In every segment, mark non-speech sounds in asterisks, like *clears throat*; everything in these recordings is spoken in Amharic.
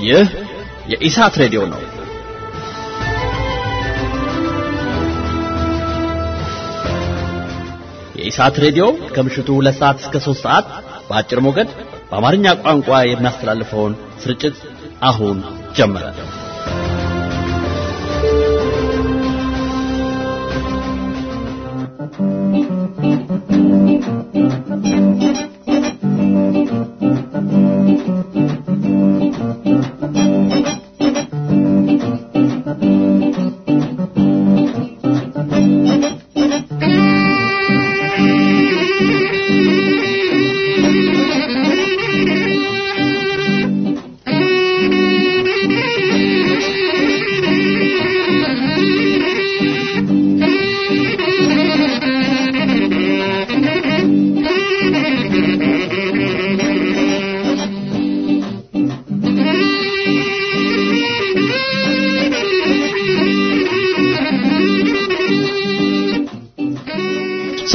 ይህ የኢሳት ሬዲዮ ነው። የኢሳት ሬዲዮ ከምሽቱ ሁለት ሰዓት እስከ ሦስት ሰዓት በአጭር ሞገድ በአማርኛ ቋንቋ የሚያስተላልፈውን ስርጭት አሁን ጀመረ።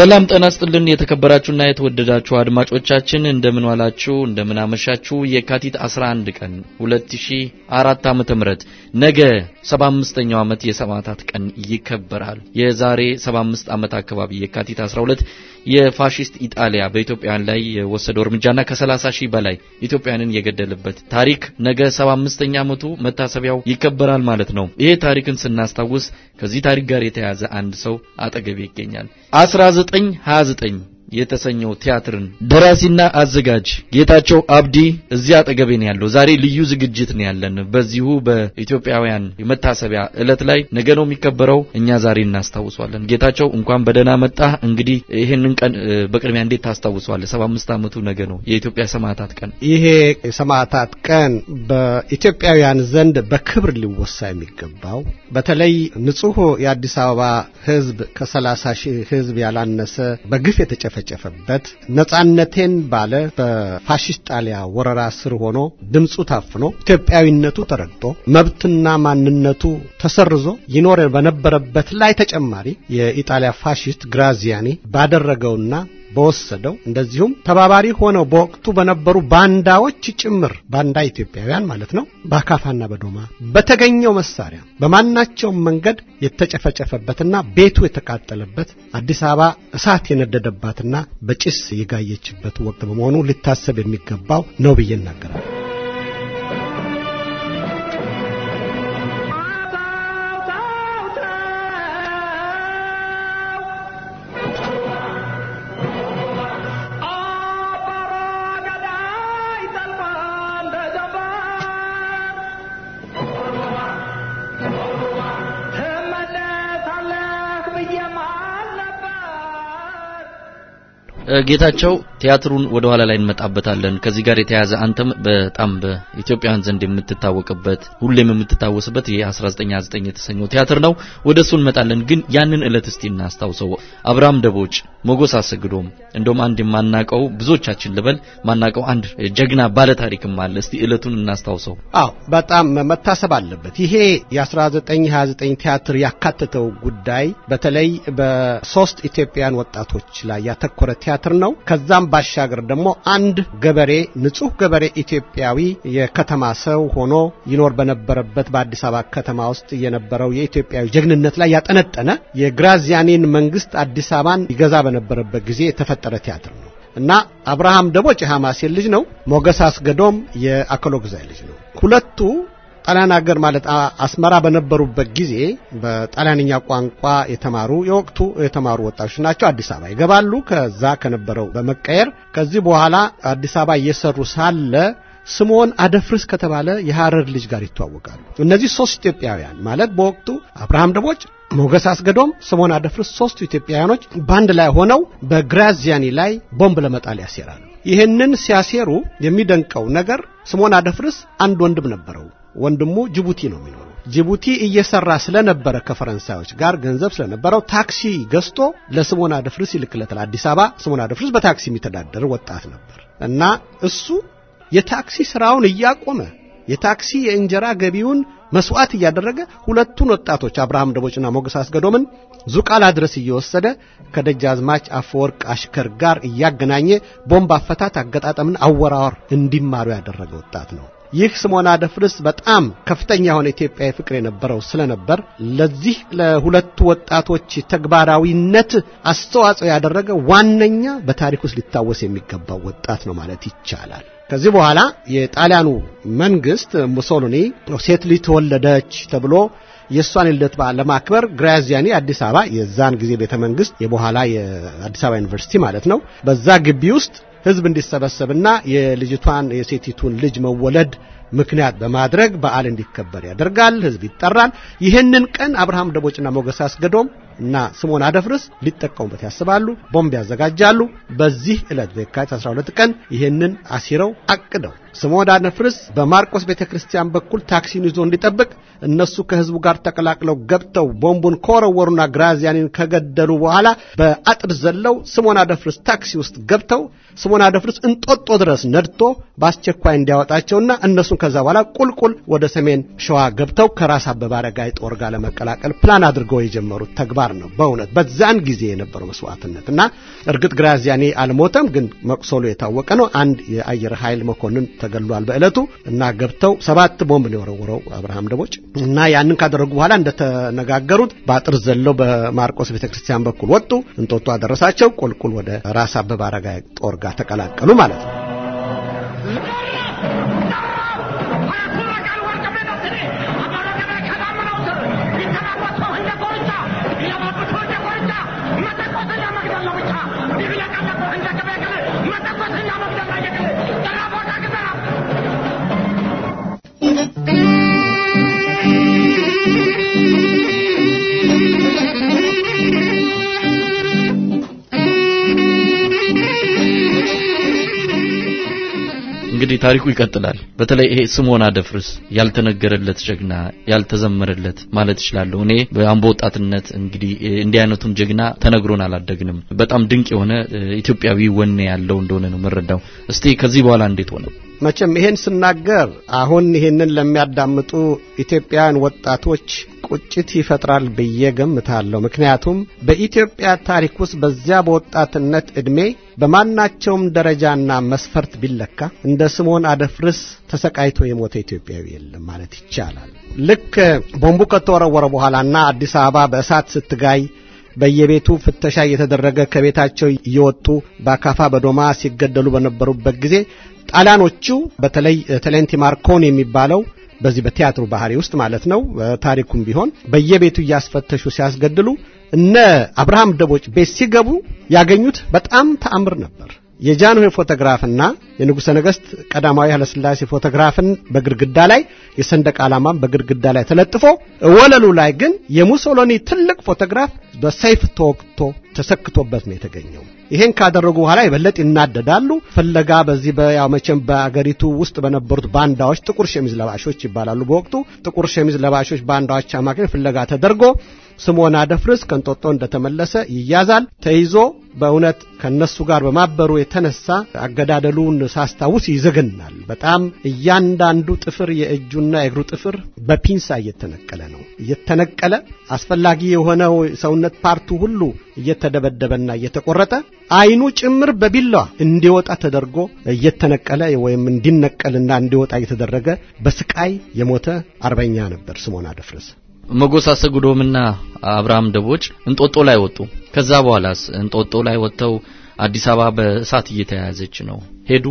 ሰላም ጤና ይስጥልን የተከበራችሁና የተወደዳችሁ አድማጮቻችን እንደምን ዋላችሁ እንደምን አመሻችሁ። የካቲት 11 ቀን 2004 ዓመተ ምህረት ነገ 75ኛው ዓመት የሰማዕታት ቀን ይከበራል። የዛሬ 75 ዓመት አካባቢ የካቲት 12 የፋሺስት ኢጣሊያ በኢትዮጵያውያን ላይ የወሰደው እርምጃና ከ30 ሺህ በላይ ኢትዮጵያውያንን የገደለበት ታሪክ ነገ 75ኛ ዓመቱ መታሰቢያው ይከበራል ማለት ነው። ይሄ ታሪክን ስናስታውስ ከዚህ ታሪክ ጋር የተያያዘ አንድ ሰው አጠገቤ ይገኛል። 1929 የተሰኘው ቲያትርን ደራሲና አዘጋጅ ጌታቸው አብዲ እዚህ አጠገቤ ነው ያለው። ዛሬ ልዩ ዝግጅት ነው ያለን። በዚሁ በኢትዮጵያውያን የመታሰቢያ ዕለት ላይ ነገ ነው የሚከበረው። እኛ ዛሬ እናስታውሷለን። ጌታቸው እንኳን በደህና መጣ። እንግዲህ ይህንን ቀን በቅድሚያ እንዴት ታስታውሰዋለህ? 75 ዓመቱ ነገ ነው የኢትዮጵያ ሰማዕታት ቀን። ይሄ የሰማዕታት ቀን በኢትዮጵያውያን ዘንድ በክብር ሊወሳ የሚገባው በተለይ ንጹሕ የአዲስ አበባ ሕዝብ ከ30 ሺህ ሕዝብ ያላነሰ በግፍ የተጨፈ ጨፈበት ነጻነቴን ባለ በፋሽስት ጣሊያ ወረራ ስር ሆኖ ድምፁ ታፍኖ ኢትዮጵያዊነቱ ተረግጦ መብትና ማንነቱ ተሰርዞ ይኖር በነበረበት ላይ ተጨማሪ የኢጣሊያ ፋሽስት ግራዚያኒ ባደረገውና በወሰደው እንደዚሁም ተባባሪ ሆነው በወቅቱ በነበሩ ባንዳዎች ጭምር ባንዳ ኢትዮጵያውያን ማለት ነው በአካፋና በዶማ በተገኘው መሳሪያ በማናቸውም መንገድ የተጨፈጨፈበትና ቤቱ የተቃጠለበት አዲስ አበባ እሳት የነደደባትና በጭስ የጋየችበት ወቅት በመሆኑ ሊታሰብ የሚገባው ነው ብዬ እናገራለሁ። ጌታቸው ቲያትሩን ወደ ኋላ ላይ እንመጣበታለን። ከዚህ ጋር የተያያዘ አንተም በጣም በኢትዮጵያውያን ዘንድ የምትታወቅበት ሁሌም የምትታወስበት የ1929 የተሰኘው ቲያትር ነው። ወደ እሱ እንመጣለን። ግን ያንን ዕለት እስቲ እናስታውሰው። አብርሃም ደቦጭ፣ ሞገስ አሰግዶም እንደውም አንድ የማናቀው ብዙዎቻችን ልበል ማናቀው አንድ ጀግና ባለ ታሪክም አለ። እስቲ ዕለቱን እናስታውሰው። አዎ በጣም መታሰብ አለበት። ይሄ የ1929 ቲያትር ያካተተው ጉዳይ በተለይ በሶስት ኢትዮጵያውያን ወጣቶች ላይ ያተኮረ ቲያትር ነው። ከዛም ባሻገር ደግሞ አንድ ገበሬ ንጹህ ገበሬ ኢትዮጵያዊ የከተማ ሰው ሆኖ ይኖር በነበረበት በአዲስ አበባ ከተማ ውስጥ የነበረው የኢትዮጵያዊ ጀግንነት ላይ ያጠነጠነ የግራዚያኒን መንግስት አዲስ አበባን ይገዛ በነበረበት ጊዜ የተፈጠረ ቲያትር ነው እና አብርሃም ደቦጭ የሐማሴን ልጅ ነው። ሞገስ አስገዶም የአክሎ ግዛይ ልጅ ነው። ሁለቱ ጣሊያን ሀገር ማለት አስመራ በነበሩበት ጊዜ በጣሊያንኛ ቋንቋ የተማሩ የወቅቱ የተማሩ ወጣቶች ናቸው። አዲስ አበባ ይገባሉ። ከዛ ከነበረው በመቀየር ከዚህ በኋላ አዲስ አበባ እየሰሩ ሳለ ስምዖን አደፍርስ ከተባለ የሐረር ልጅ ጋር ይተዋወቃሉ። እነዚህ ሶስት ኢትዮጵያውያን ማለት በወቅቱ አብርሃም ደቦጭ፣ ሞገስ አስገዶም፣ ስምዖን አደፍርስ ሶስቱ ኢትዮጵያውያኖች በአንድ ላይ ሆነው በግራዚያኒ ላይ ቦምብ ለመጣል ያሴራሉ። ይህንን ሲያሴሩ የሚደንቀው ነገር ስምዖን አደፍርስ አንድ ወንድም ነበረው። ወንድሙ ጅቡቲ ነው የሚኖረው። ጅቡቲ እየሰራ ስለነበረ ከፈረንሳዮች ጋር ገንዘብ ስለነበረው ታክሲ ገዝቶ ለስምዖን አደፍርስ ይልክለታል። አዲስ አበባ ስምዖን አደፍርስ በታክሲ የሚተዳደር ወጣት ነበር እና እሱ የታክሲ ስራውን እያቆመ የታክሲ የእንጀራ ገቢውን መስዋዕት እያደረገ ሁለቱን ወጣቶች አብርሃም ደቦጭና ሞገስ አስገዶምን ዙቃላ ድረስ እየወሰደ ከደጃዝማች አፈወርቅ አሽከር ጋር እያገናኘ ቦምብ አፈታት፣ አገጣጠምን፣ አወራወር እንዲማሩ ያደረገ ወጣት ነው። ይህ ስምዖን አደፍርስ በጣም ከፍተኛ የሆነ ኢትዮጵያዊ ፍቅር የነበረው ስለነበር ለዚህ ለሁለቱ ወጣቶች ተግባራዊነት አስተዋጽኦ ያደረገ ዋነኛ በታሪክ ውስጥ ሊታወስ የሚገባው ወጣት ነው ማለት ይቻላል። ከዚህ በኋላ የጣሊያኑ መንግስት ሙሶሎኒ ሴት ልጅ ተወለደች ተብሎ የእሷን ልደት በዓል ለማክበር ግራዚያኒ አዲስ አበባ የዛን ጊዜ ቤተ መንግስት የበኋላ የአዲስ አበባ ዩኒቨርሲቲ ማለት ነው በዛ ግቢ ውስጥ ህዝብ እንዲሰበሰብና የልጅቷን የሴቲቱን ልጅ መወለድ ምክንያት በማድረግ በዓል እንዲከበር ያደርጋል። ህዝብ ይጠራል። ይህንን ቀን አብርሃም ደቦጭና ሞገስ አስገዶም እና ስምዖን አደፍርስ ሊጠቀሙበት ያስባሉ። ቦምብ ያዘጋጃሉ። በዚህ ዕለት በየካቲት 12 ቀን ይህንን አሲረው አቅደው ስምዖን አደፍርስ በማርቆስ ቤተክርስቲያን በኩል ታክሲን ይዞ እንዲጠብቅ እነሱ ከህዝቡ ጋር ተቀላቅለው ገብተው ቦምቡን ከወረወሩና ግራዚያኒን ከገደሉ በኋላ በአጥር ዘለው ስምዖን አደፍርስ ታክሲ ውስጥ ገብተው ስምዖን አደፍርስ እንጦጦ ድረስ ነድቶ በአስቸኳይ እንዲያወጣቸውና እነሱን ከዛ በኋላ ቁልቁል ወደ ሰሜን ሸዋ ገብተው ከራስ አበበ አረጋይ ጦር ጋር ለመቀላቀል ፕላን አድርገው የጀመሩት ተግባር ነው። በእውነት በዛን ጊዜ የነበረው መስዋዕትነት እና እርግጥ ግራዚያኒ አልሞተም፣ ግን መቁሰሉ የታወቀ ነው። አንድ የአየር ኃይል መኮንን ተገሏል በዕለቱ እና ገብተው ሰባት ቦምብ ነው የወረወረው አብርሃም ደቦጭ እና ያንን ካደረጉ በኋላ እንደተነጋገሩት በአጥር ዘለው በማርቆስ ቤተክርስቲያን በኩል ወጡ። እንጦጦ አደረሳቸው። ቁልቁል ወደ ራስ አበበ አረጋይ ጦር ጋር ተቀላቀሉ ማለት ነው። እንግዲህ ታሪኩ ይቀጥላል። በተለይ ይሄ ስምዖን አደፍርስ ያልተነገረለት ጀግና ያልተዘመረለት ማለት እችላለሁ። እኔ በአምቦ ወጣትነት እንግዲህ እንዲህ አይነቱን ጀግና ተነግሮን አላደግንም። በጣም ድንቅ የሆነ ኢትዮጵያዊ ወኔ ያለው እንደሆነ ነው የምረዳው። እስቲ ከዚህ በኋላ እንዴት ሆነ? መቼም ይሄን ስናገር አሁን ይሄንን ለሚያዳምጡ ኢትዮጵያውያን ወጣቶች ቁጭት ይፈጥራል ብዬ ገምታለሁ። ምክንያቱም በኢትዮጵያ ታሪክ ውስጥ በዚያ በወጣትነት ዕድሜ በማናቸውም ደረጃና መስፈርት ቢለካ እንደ ስምዖን አደፍርስ ተሰቃይቶ የሞተ ኢትዮጵያዊ የለም ማለት ይቻላል። ልክ ቦምቡ ከተወረወረ በኋላና አዲስ አበባ በእሳት ስትጋይ በየቤቱ ፍተሻ እየተደረገ ከቤታቸው እየወጡ በአካፋ በዶማ ሲገደሉ በነበሩበት ጊዜ ጣሊያኖቹ በተለይ ቴሌንቲ ማርኮኒ የሚባለው በዚህ በቲያትሩ ባህሪ ውስጥ ማለት ነው። ታሪኩም ቢሆን በየቤቱ እያስፈተሹ ሲያስገድሉ እነ አብርሃም ደቦጭ ቤት ሲገቡ ያገኙት በጣም ተአምር ነበር። የጃንሆይ ፎቶግራፍና የንጉሠ ነገሥት ቀዳማዊ ኃይለሥላሴ ፎቶግራፍን በግድግዳ ላይ የሰንደቅ ዓላማም በግድግዳ ላይ ተለጥፎ ወለሉ ላይ ግን የሙሶሎኒ ትልቅ ፎቶግራፍ በሰይፍ ተወግቶ ተሰክቶበት ነው የተገኘው። ይሄን ካደረጉ በኋላ የበለጥ ይናደዳሉ። ፍለጋ በዚህ በያው መቼም በአገሪቱ ውስጥ በነበሩት ባንዳዎች ጥቁር ሸሚዝ ለባሾች ይባላሉ። በወቅቱ ጥቁር ሸሚዝ ለባሾች ባንዳዎች አማካኝ ፍለጋ ተደርጎ ስምዖን አደፍርስ ከንጦጦ እንደተመለሰ ይያዛል። ተይዞ በእውነት ከነሱ ጋር በማበሩ የተነሳ አገዳደሉን ሳስታውስ ይዘገናል። በጣም እያንዳንዱ ጥፍር የእጁና የእግሩ ጥፍር በፒንሳ እየተነቀለ ነው። እየተነቀለ አስፈላጊ የሆነው ሰውነት ፓርቱ ሁሉ እየተደበደበና እየተቆረጠ ዓይኑ ጭምር በቢላዋ እንዲወጣ ተደርጎ እየተነቀለ ወይም እንዲነቀልና እንዲወጣ እየተደረገ በስቃይ የሞተ አርበኛ ነበር ስምዖን አደፍርስ። መጎስ አሰጉዶምና አብርሃም ደቦጭ እንጦጦ ላይ ወጡ። ከዛ በኋላስ እንጦጦ ላይ ወጥተው አዲስ አበባ በእሳት እየተያያዘች ነው ሄዱ።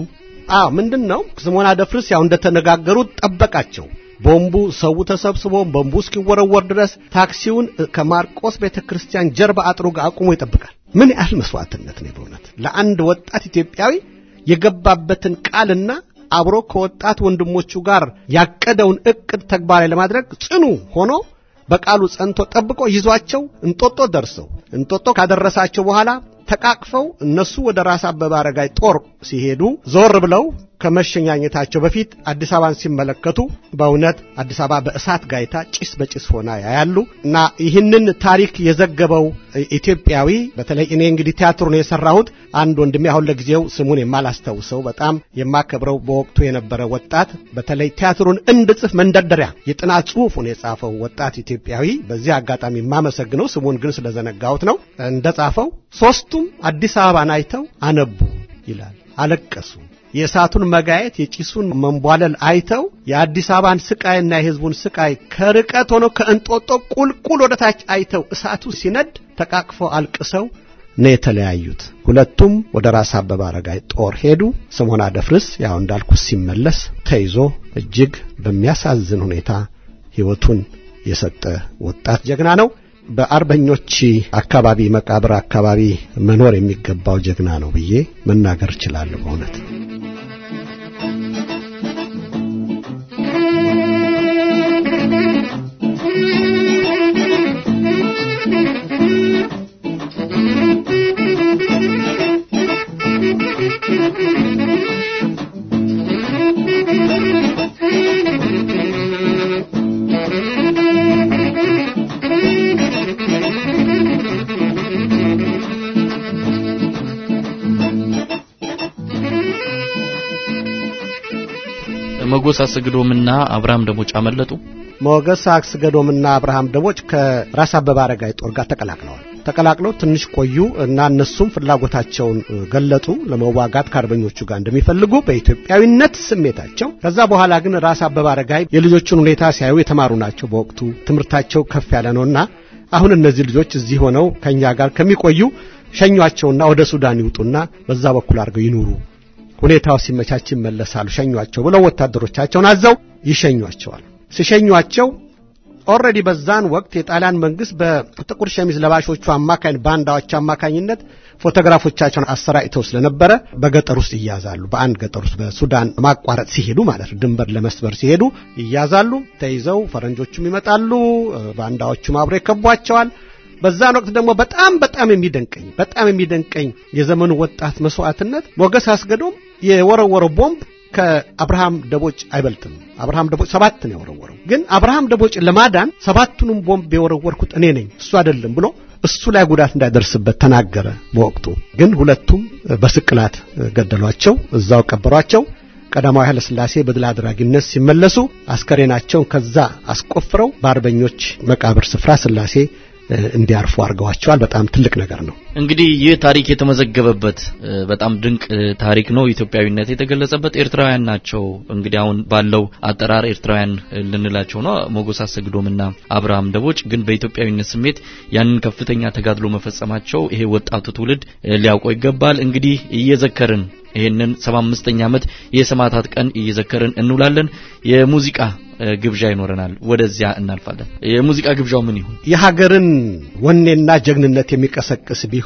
አዎ ምንድን ነው ስምዖን አደፍርስ ያው እንደተነጋገሩት ጠበቃቸው። ቦምቡ ሰው ተሰብስቦ ቦምቡ እስኪወረወር ድረስ ታክሲውን ከማርቆስ ቤተክርስቲያን ጀርባ አጥሩ ጋር አቁሞ ይጠብቃል። ምን ያህል መስዋዕትነት ነው በእውነት ለአንድ ወጣት ኢትዮጵያዊ የገባበትን ቃልና አብሮ ከወጣት ወንድሞቹ ጋር ያቀደውን እቅድ ተግባራዊ ለማድረግ ጽኑ ሆኖ በቃሉ ጸንቶ ጠብቆ ይዟቸው እንጦጦ ደርሰው። እንጦጦ ካደረሳቸው በኋላ ተቃቅፈው እነሱ ወደ ራስ አበበ አረጋይ ጦር ሲሄዱ ዞር ብለው ከመሸኛኘታቸው በፊት አዲስ አበባን ሲመለከቱ በእውነት አዲስ አበባ በእሳት ጋይታ ጭስ በጭስ ሆና ያያሉ እና ይህንን ታሪክ የዘገበው ኢትዮጵያዊ በተለይ እኔ እንግዲህ ቲያትሩን የሰራሁት አንድ ወንድሜ አሁን ለጊዜው ስሙን የማላስታውሰው በጣም የማከብረው በወቅቱ የነበረ ወጣት በተለይ ቲያትሩን እንድጽፍ መንደርደሪያ የጥናት ጽሑፉን የጻፈው ወጣት ኢትዮጵያዊ በዚህ አጋጣሚ የማመሰግነው ስሙን ግን ስለዘነጋሁት ነው እንደጻፈው ሶስቱም አዲስ አበባን አይተው አነቡ ይላል። አለቀሱ። የእሳቱን መጋየት የጭሱን መንቧለል አይተው የአዲስ አበባን ስቃይና የሕዝቡን ስቃይ ከርቀት ሆነው ከእንጦጦ ቁልቁል ወደ ታች አይተው እሳቱ ሲነድ ተቃቅፈው አልቅሰው ነው የተለያዩት። ሁለቱም ወደ ራስ አበበ አረጋይ ጦር ሄዱ። ስምዖን አደፍርስ ያው እንዳልኩት ሲመለስ ተይዞ እጅግ በሚያሳዝን ሁኔታ ሕይወቱን የሰጠ ወጣት ጀግና ነው። በአርበኞች አካባቢ መቃብር አካባቢ መኖር የሚገባው ጀግና ነው ብዬ መናገር እችላለሁ በእውነት። መጎስ አሰግዶምና አብርሃም ደቦጭ አመለጡ። ሞገስ አስገዶምና አብርሃም ደቦጭ ከራስ አበበ አረጋይ ጦር ጋር ተቀላቅለዋል። ተቀላቅለው ትንሽ ቆዩ እና እነሱም ፍላጎታቸውን ገለጡ ለመዋጋት ከአርበኞቹ ጋር እንደሚፈልጉ በኢትዮጵያዊነት ስሜታቸው። ከዛ በኋላ ግን ራስ አበበ አረጋይ የልጆቹን ሁኔታ ሲያዩ የተማሩ ናቸው። በወቅቱ ትምህርታቸው ከፍ ያለ ነውና አሁን እነዚህ ልጆች እዚህ ሆነው ከኛ ጋር ከሚቆዩ ሸኟቸውና ወደ ሱዳን ይውጡና በዛ በኩል አድርገው ይኑሩ ሁኔታው ሲመቻች ይመለሳሉ፣ ሸኟቸው ብለው ወታደሮቻቸውን አዘው ይሸኟቸዋል። ሲሸኟቸው already በዛን ወቅት የጣሊያን መንግስት በጥቁር ሸሚዝ ለባሾቹ አማካኝ ባንዳዎች አማካኝነት ፎቶግራፎቻቸውን አሰራጭተው ስለነበረ በገጠር ውስጥ ይያዛሉ። በአንድ ገጠር ውስጥ በሱዳን ማቋረጥ ሲሄዱ ማለት ድንበር ለመስበር ሲሄዱ ይያዛሉ። ተይዘው ፈረንጆቹም ይመጣሉ፣ ባንዳዎቹም አብረው ይከቧቸዋል። በዛን ወቅት ደግሞ በጣም በጣም የሚደንቀኝ በጣም የሚደንቀኝ የዘመኑ ወጣት መስዋዕትነት ሞገስ አስገዶም የወረወረው ቦምብ ከአብርሃም ደቦጭ አይበልጥም። አብርሃም ደቦጭ ሰባት ነው የወረወረው። ግን አብርሃም ደቦጭ ለማዳን ሰባቱንም ቦምብ የወረወርኩት እኔ ነኝ እሱ አይደለም ብሎ እሱ ላይ ጉዳት እንዳይደርስበት ተናገረ። በወቅቱ ግን ሁለቱም በስቅላት ገደሏቸው፣ እዛው ቀበሯቸው። ቀዳማዊ ኃይለ ሥላሴ በድል አድራጊነት ሲመለሱ አስከሬናቸውን ከዛ አስቆፍረው በአርበኞች መቃብር ስፍራ ሥላሴ እንዲያርፉ አድርገዋቸዋል። በጣም ትልቅ ነገር ነው። እንግዲህ ይህ ታሪክ የተመዘገበበት በጣም ድንቅ ታሪክ ነው። ኢትዮጵያዊነት የተገለጸበት ኤርትራውያን ናቸው። እንግዲህ አሁን ባለው አጠራር ኤርትራውያን ልንላቸው ነው። ሞገስ አሰግዶምና አብርሃም ደቦጭ ግን በኢትዮጵያዊነት ስሜት ያንን ከፍተኛ ተጋድሎ መፈጸማቸው ይሄ ወጣቱ ትውልድ ሊያውቀው ይገባል። እንግዲህ እየዘከርን ይህንን 75ኛ ዓመት የሰማዕታት ቀን እየዘከርን እንውላለን። የሙዚቃ ግብዣ ይኖረናል። ወደዚያ እናልፋለን። የሙዚቃ ግብዣው ምን ይሁን? የሀገርን ወኔና ጀግንነት የሚቀሰቅስ ቢሆን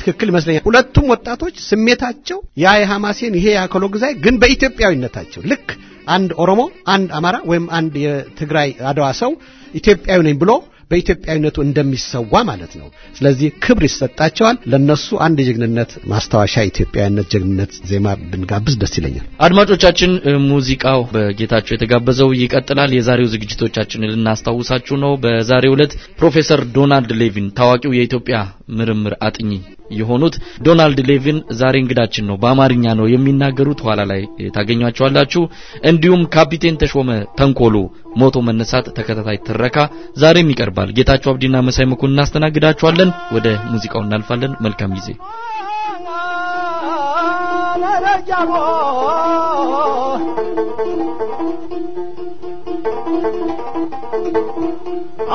ትክክል ይመስለኛል። ሁለቱም ወጣቶች ስሜታቸው ያ የሐማሴን ይሄ የአከሎ ግዛይ ግን በኢትዮጵያዊነታቸው ልክ አንድ ኦሮሞ፣ አንድ አማራ ወይም አንድ የትግራይ አድዋ ሰው ኢትዮጵያዊ ነኝ ብሎ በኢትዮጵያዊነቱ እንደሚሰዋ ማለት ነው። ስለዚህ ክብር ይሰጣቸዋል። ለነሱ አንድ የጀግንነት ማስታወሻ ኢትዮጵያዊነት ጀግንነት ዜማ ብንጋብዝ ደስ ይለኛል። አድማጮቻችን፣ ሙዚቃው በጌታቸው የተጋበዘው ይቀጥላል። የዛሬው ዝግጅቶቻችንን ልናስታውሳችሁ ነው። በዛሬው ዕለት ፕሮፌሰር ዶናልድ ሌቪን ታዋቂው የኢትዮጵያ ምርምር አጥኚ የሆኑት ዶናልድ ሌቪን ዛሬ እንግዳችን ነው። በአማርኛ ነው የሚናገሩት። ኋላ ላይ ታገኟቸዋላችሁ። እንዲሁም ካፒቴን ተሾመ ተንኮሉ ሞቶ መነሳት ተከታታይ ትረካ ዛሬም ይቀርባል። ጌታቸው አብዲና መሳይ መኮንን እናስተናግዳችኋለን። ወደ ሙዚቃው እናልፋለን። መልካም ጊዜ።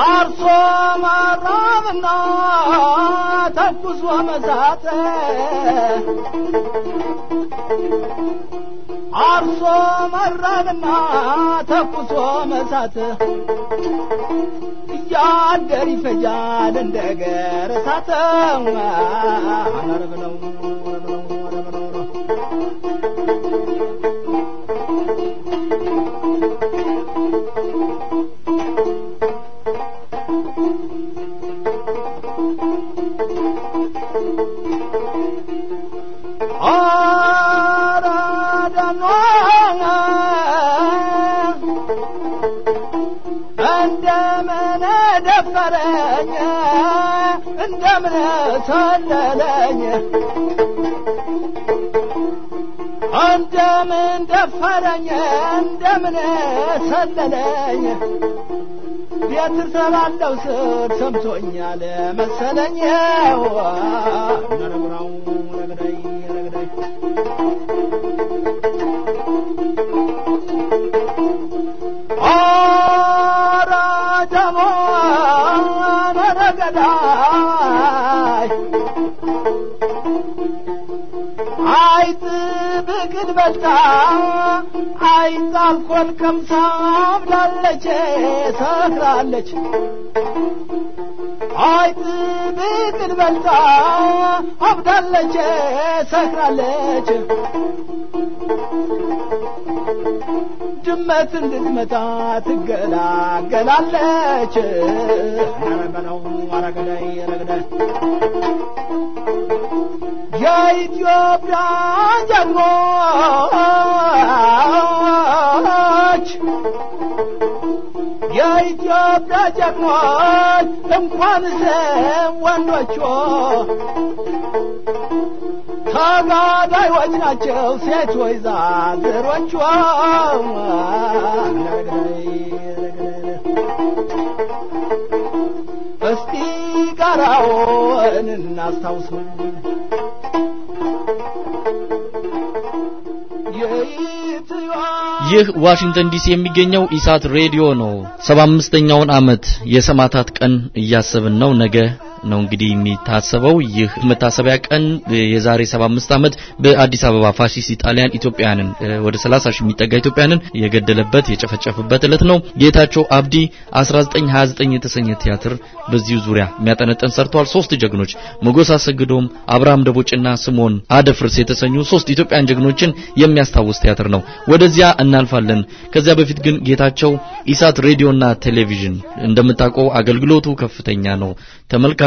አርሶ ማራብና ተኩሶ መሳት አርሶ መራብና ተኩሶ መሳት እያደር ይፈጃል እንደ ገር እሳት አረብ ነው ደፈረኝ እንደምን ሰለለኝ? እንደምን ደፈረኝ እንደምን ሰለለኝ? ቤት እሰራለሁ ስል ሰምቶኛል መሰለኝ ገዳይ አይ ብቅል በጣ አይጥ አልኮል ከምሳ አብላለች ሰክራለች። አይጥ ብቅል በጣ አብዳለች ሰክራለች። ድመት እንድትመታ ትገላገላለች። ኧረ በለው ኧረ ገዳይ ኧረ ገዳይ የኢትዮጵያ ጀግኖች የኢትዮጵያ ጀግኖች እንኳንስ ወንዶቹ ተጋዳዮች ናቸው ሴቶች ዛዝሮቿ እስቲ ጋራውን እናስታውሰው ይህ ዋሽንግተን ዲሲ የሚገኘው ኢሳት ሬዲዮ ነው። ሰባ አምስተኛውን ዓመት የሰማዕታት ቀን እያሰብን ነው። ነገ ነው እንግዲህ የሚታሰበው። ይህ መታሰቢያ ቀን የዛሬ 75 ዓመት በአዲስ አበባ ፋሺስት ኢጣሊያን ኢትዮጵያውያንን ወደ 30 ሺህ የሚጠጋ ኢትዮጵያውያንን የገደለበት የጨፈጨፈበት ዕለት ነው። ጌታቸው አብዲ 1929 የተሰኘ ቲያትር በዚሁ ዙሪያ የሚያጠነጥን ሰርተዋል። ሶስት ጀግኖች ሞገስ አስገዶም፣ አብርሃም ደቦጭና ስምዖን አደፍርስ የተሰኙ ሶስት ኢትዮጵያውያን ጀግኖችን የሚያስታውስ ቲያትር ነው። ወደዚያ እናልፋለን። ከዚያ በፊት ግን ጌታቸው ኢሳት ሬዲዮና ቴሌቪዥን እንደምታውቀው አገልግሎቱ ከፍተኛ ነው።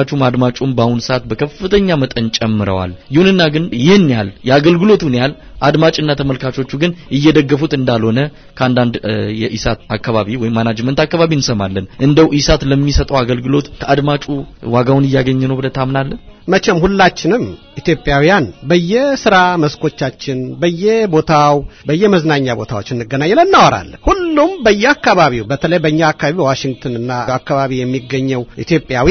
ተመልካቹም አድማጩም በአሁኑ ሰዓት በከፍተኛ መጠን ጨምረዋል። ይሁንና ግን ይህን ያህል የአገልግሎቱን ያህል አድማጭና ተመልካቾቹ ግን እየደገፉት እንዳልሆነ ከአንዳንድ የኢሳት አካባቢ ወይም management አካባቢ እንሰማለን። እንደው ኢሳት ለሚሰጠው አገልግሎት ከአድማጩ ዋጋውን እያገኘ ነው ብለህ ታምናለህ? መቼም ሁላችንም ኢትዮጵያውያን በየስራ መስኮቻችን በየቦታው በየመዝናኛ ቦታዎች እንገናኛለን፣ እናወራለን። ሁሉም በየአካባቢው በተለይ በእኛ አካባቢ በዋሽንግተንና አካባቢ የሚገኘው ኢትዮጵያዊ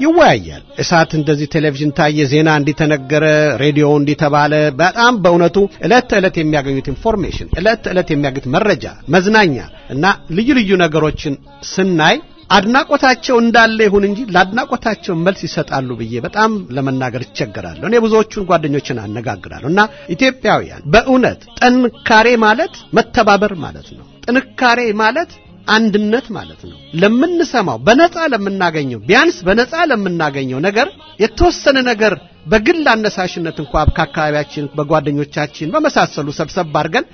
ይወያያል። ኢሳት እንደዚህ ቴሌቪዥን ታየ፣ ዜና እንዲህ ተነገረ፣ ሬዲዮ እንዲህ ተባለ በጣም በእውነቱ ዕለት ተዕለት የሚያገኙት information ዕለት ተዕለት የሚያገኙት መረጃ፣ መዝናኛ እና ልዩ ልዩ ነገሮችን ስናይ አድናቆታቸው እንዳለ ይሁን እንጂ ለአድናቆታቸው መልስ ይሰጣሉ ብዬ በጣም ለመናገር እቸገራለሁ። እኔ ብዙዎቹን ጓደኞችን አነጋግራለሁ እና ኢትዮጵያውያን በእውነት ጥንካሬ ማለት መተባበር ማለት ነው። ጥንካሬ ማለት አንድነት ማለት ነው። ለምንሰማው በነፃ ለምናገኘው ቢያንስ በነፃ ለምናገኘው ነገር የተወሰነ ነገር በግል አነሳሽነት እንኳ ከአካባቢያችን በጓደኞቻችን በመሳሰሉ ሰብሰብ አድርገን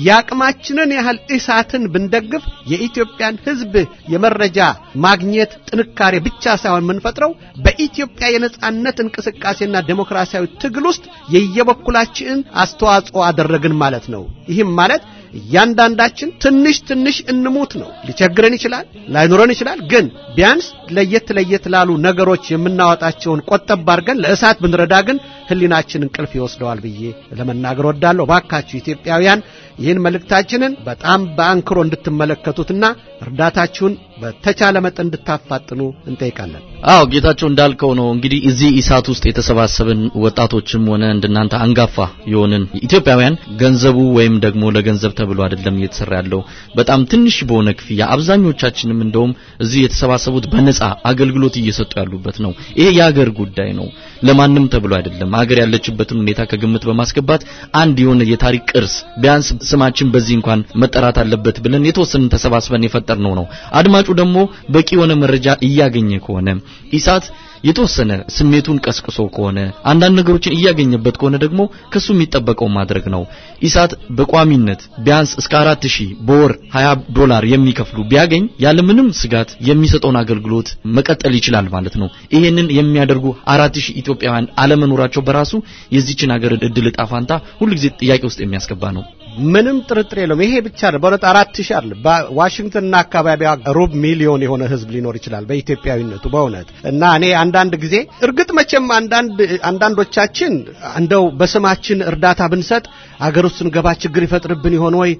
የአቅማችንን ያህል እሳትን ብንደግፍ የኢትዮጵያን ሕዝብ የመረጃ ማግኘት ጥንካሬ ብቻ ሳይሆን የምንፈጥረው በኢትዮጵያ የነጻነት እንቅስቃሴና ዴሞክራሲያዊ ትግል ውስጥ የየበኩላችንን አስተዋጽኦ አደረግን ማለት ነው። ይህም ማለት እያንዳንዳችን ትንሽ ትንሽ እንሙት ነው። ሊቸግረን ይችላል፣ ላይኖረን ይችላል። ግን ቢያንስ ለየት ለየት ላሉ ነገሮች የምናወጣቸውን ቆጠብ አድርገን ለእሳት ብንረዳ ግን ሕሊናችን እንቅልፍ ይወስደዋል ብዬ ለመናገር ወዳለሁ። ባካችሁ ኢትዮጵያውያን ይህን መልእክታችንን በጣም በአንክሮ እንድትመለከቱትና እርዳታችሁን በተቻለ መጠን እንድታፋጥኑ እንጠይቃለን። አዎ ጌታቸው እንዳልከው ነው። እንግዲህ እዚህ ኢሳት ውስጥ የተሰባሰብን ወጣቶችም ሆነ እንደናንተ አንጋፋ የሆንን ኢትዮጵያውያን ገንዘቡ ወይም ደግሞ ለገንዘብ ተብሎ አይደለም እየተሰራ ያለው በጣም ትንሽ በሆነ ክፍያ፣ አብዛኞቻችንም እንደውም እዚህ የተሰባሰቡት በነጻ አገልግሎት እየሰጡ ያሉበት ነው። ይሄ የሀገር ጉዳይ ነው። ለማንም ተብሎ አይደለም። ሀገር ያለችበትን ሁኔታ ከግምት በማስገባት አንድ የሆነ የታሪክ ቅርስ ቢያንስ ስማችን በዚህ እንኳን መጠራት አለበት ብለን የተወሰንን ተሰባስበን የፈጠርነው ነው። አድማጩ ደግሞ በቂ የሆነ መረጃ እያገኘ ከሆነ ኢሳት የተወሰነ ስሜቱን ቀስቅሶ ከሆነ አንዳንድ ነገሮችን እያገኘበት ከሆነ ደግሞ ከሱ የሚጠበቀው ማድረግ ነው። ኢሳት በቋሚነት ቢያንስ እስከ አራት ሺህ በወር 20 ዶላር የሚከፍሉ ቢያገኝ ያለምንም ስጋት የሚሰጠውን አገልግሎት መቀጠል ይችላል ማለት ነው። ይሄንን የሚያደርጉ አራት ሺህ ኢትዮጵያውያን አለመኖራቸው በራሱ የዚችን ሀገር እድል ዕጣ ፋንታ ሁልጊዜ ጥያቄ ውስጥ የሚያስገባ ነው። ምንም ጥርጥር የለውም። ይሄ ብቻ ነው። በእውነት አራት ሺህ አለ በዋሽንግተንና አካባቢዋ ሩብ ሚሊዮን የሆነ ህዝብ ሊኖር ይችላል በኢትዮጵያዊነቱ በእውነት እና እኔ አንዳንድ ጊዜ እርግጥ መቼም አንዳንዶቻችን እንደው በስማችን እርዳታ ብንሰጥ አገር ውስጥ ስንገባ ችግር ይፈጥርብን ይሆን ወይ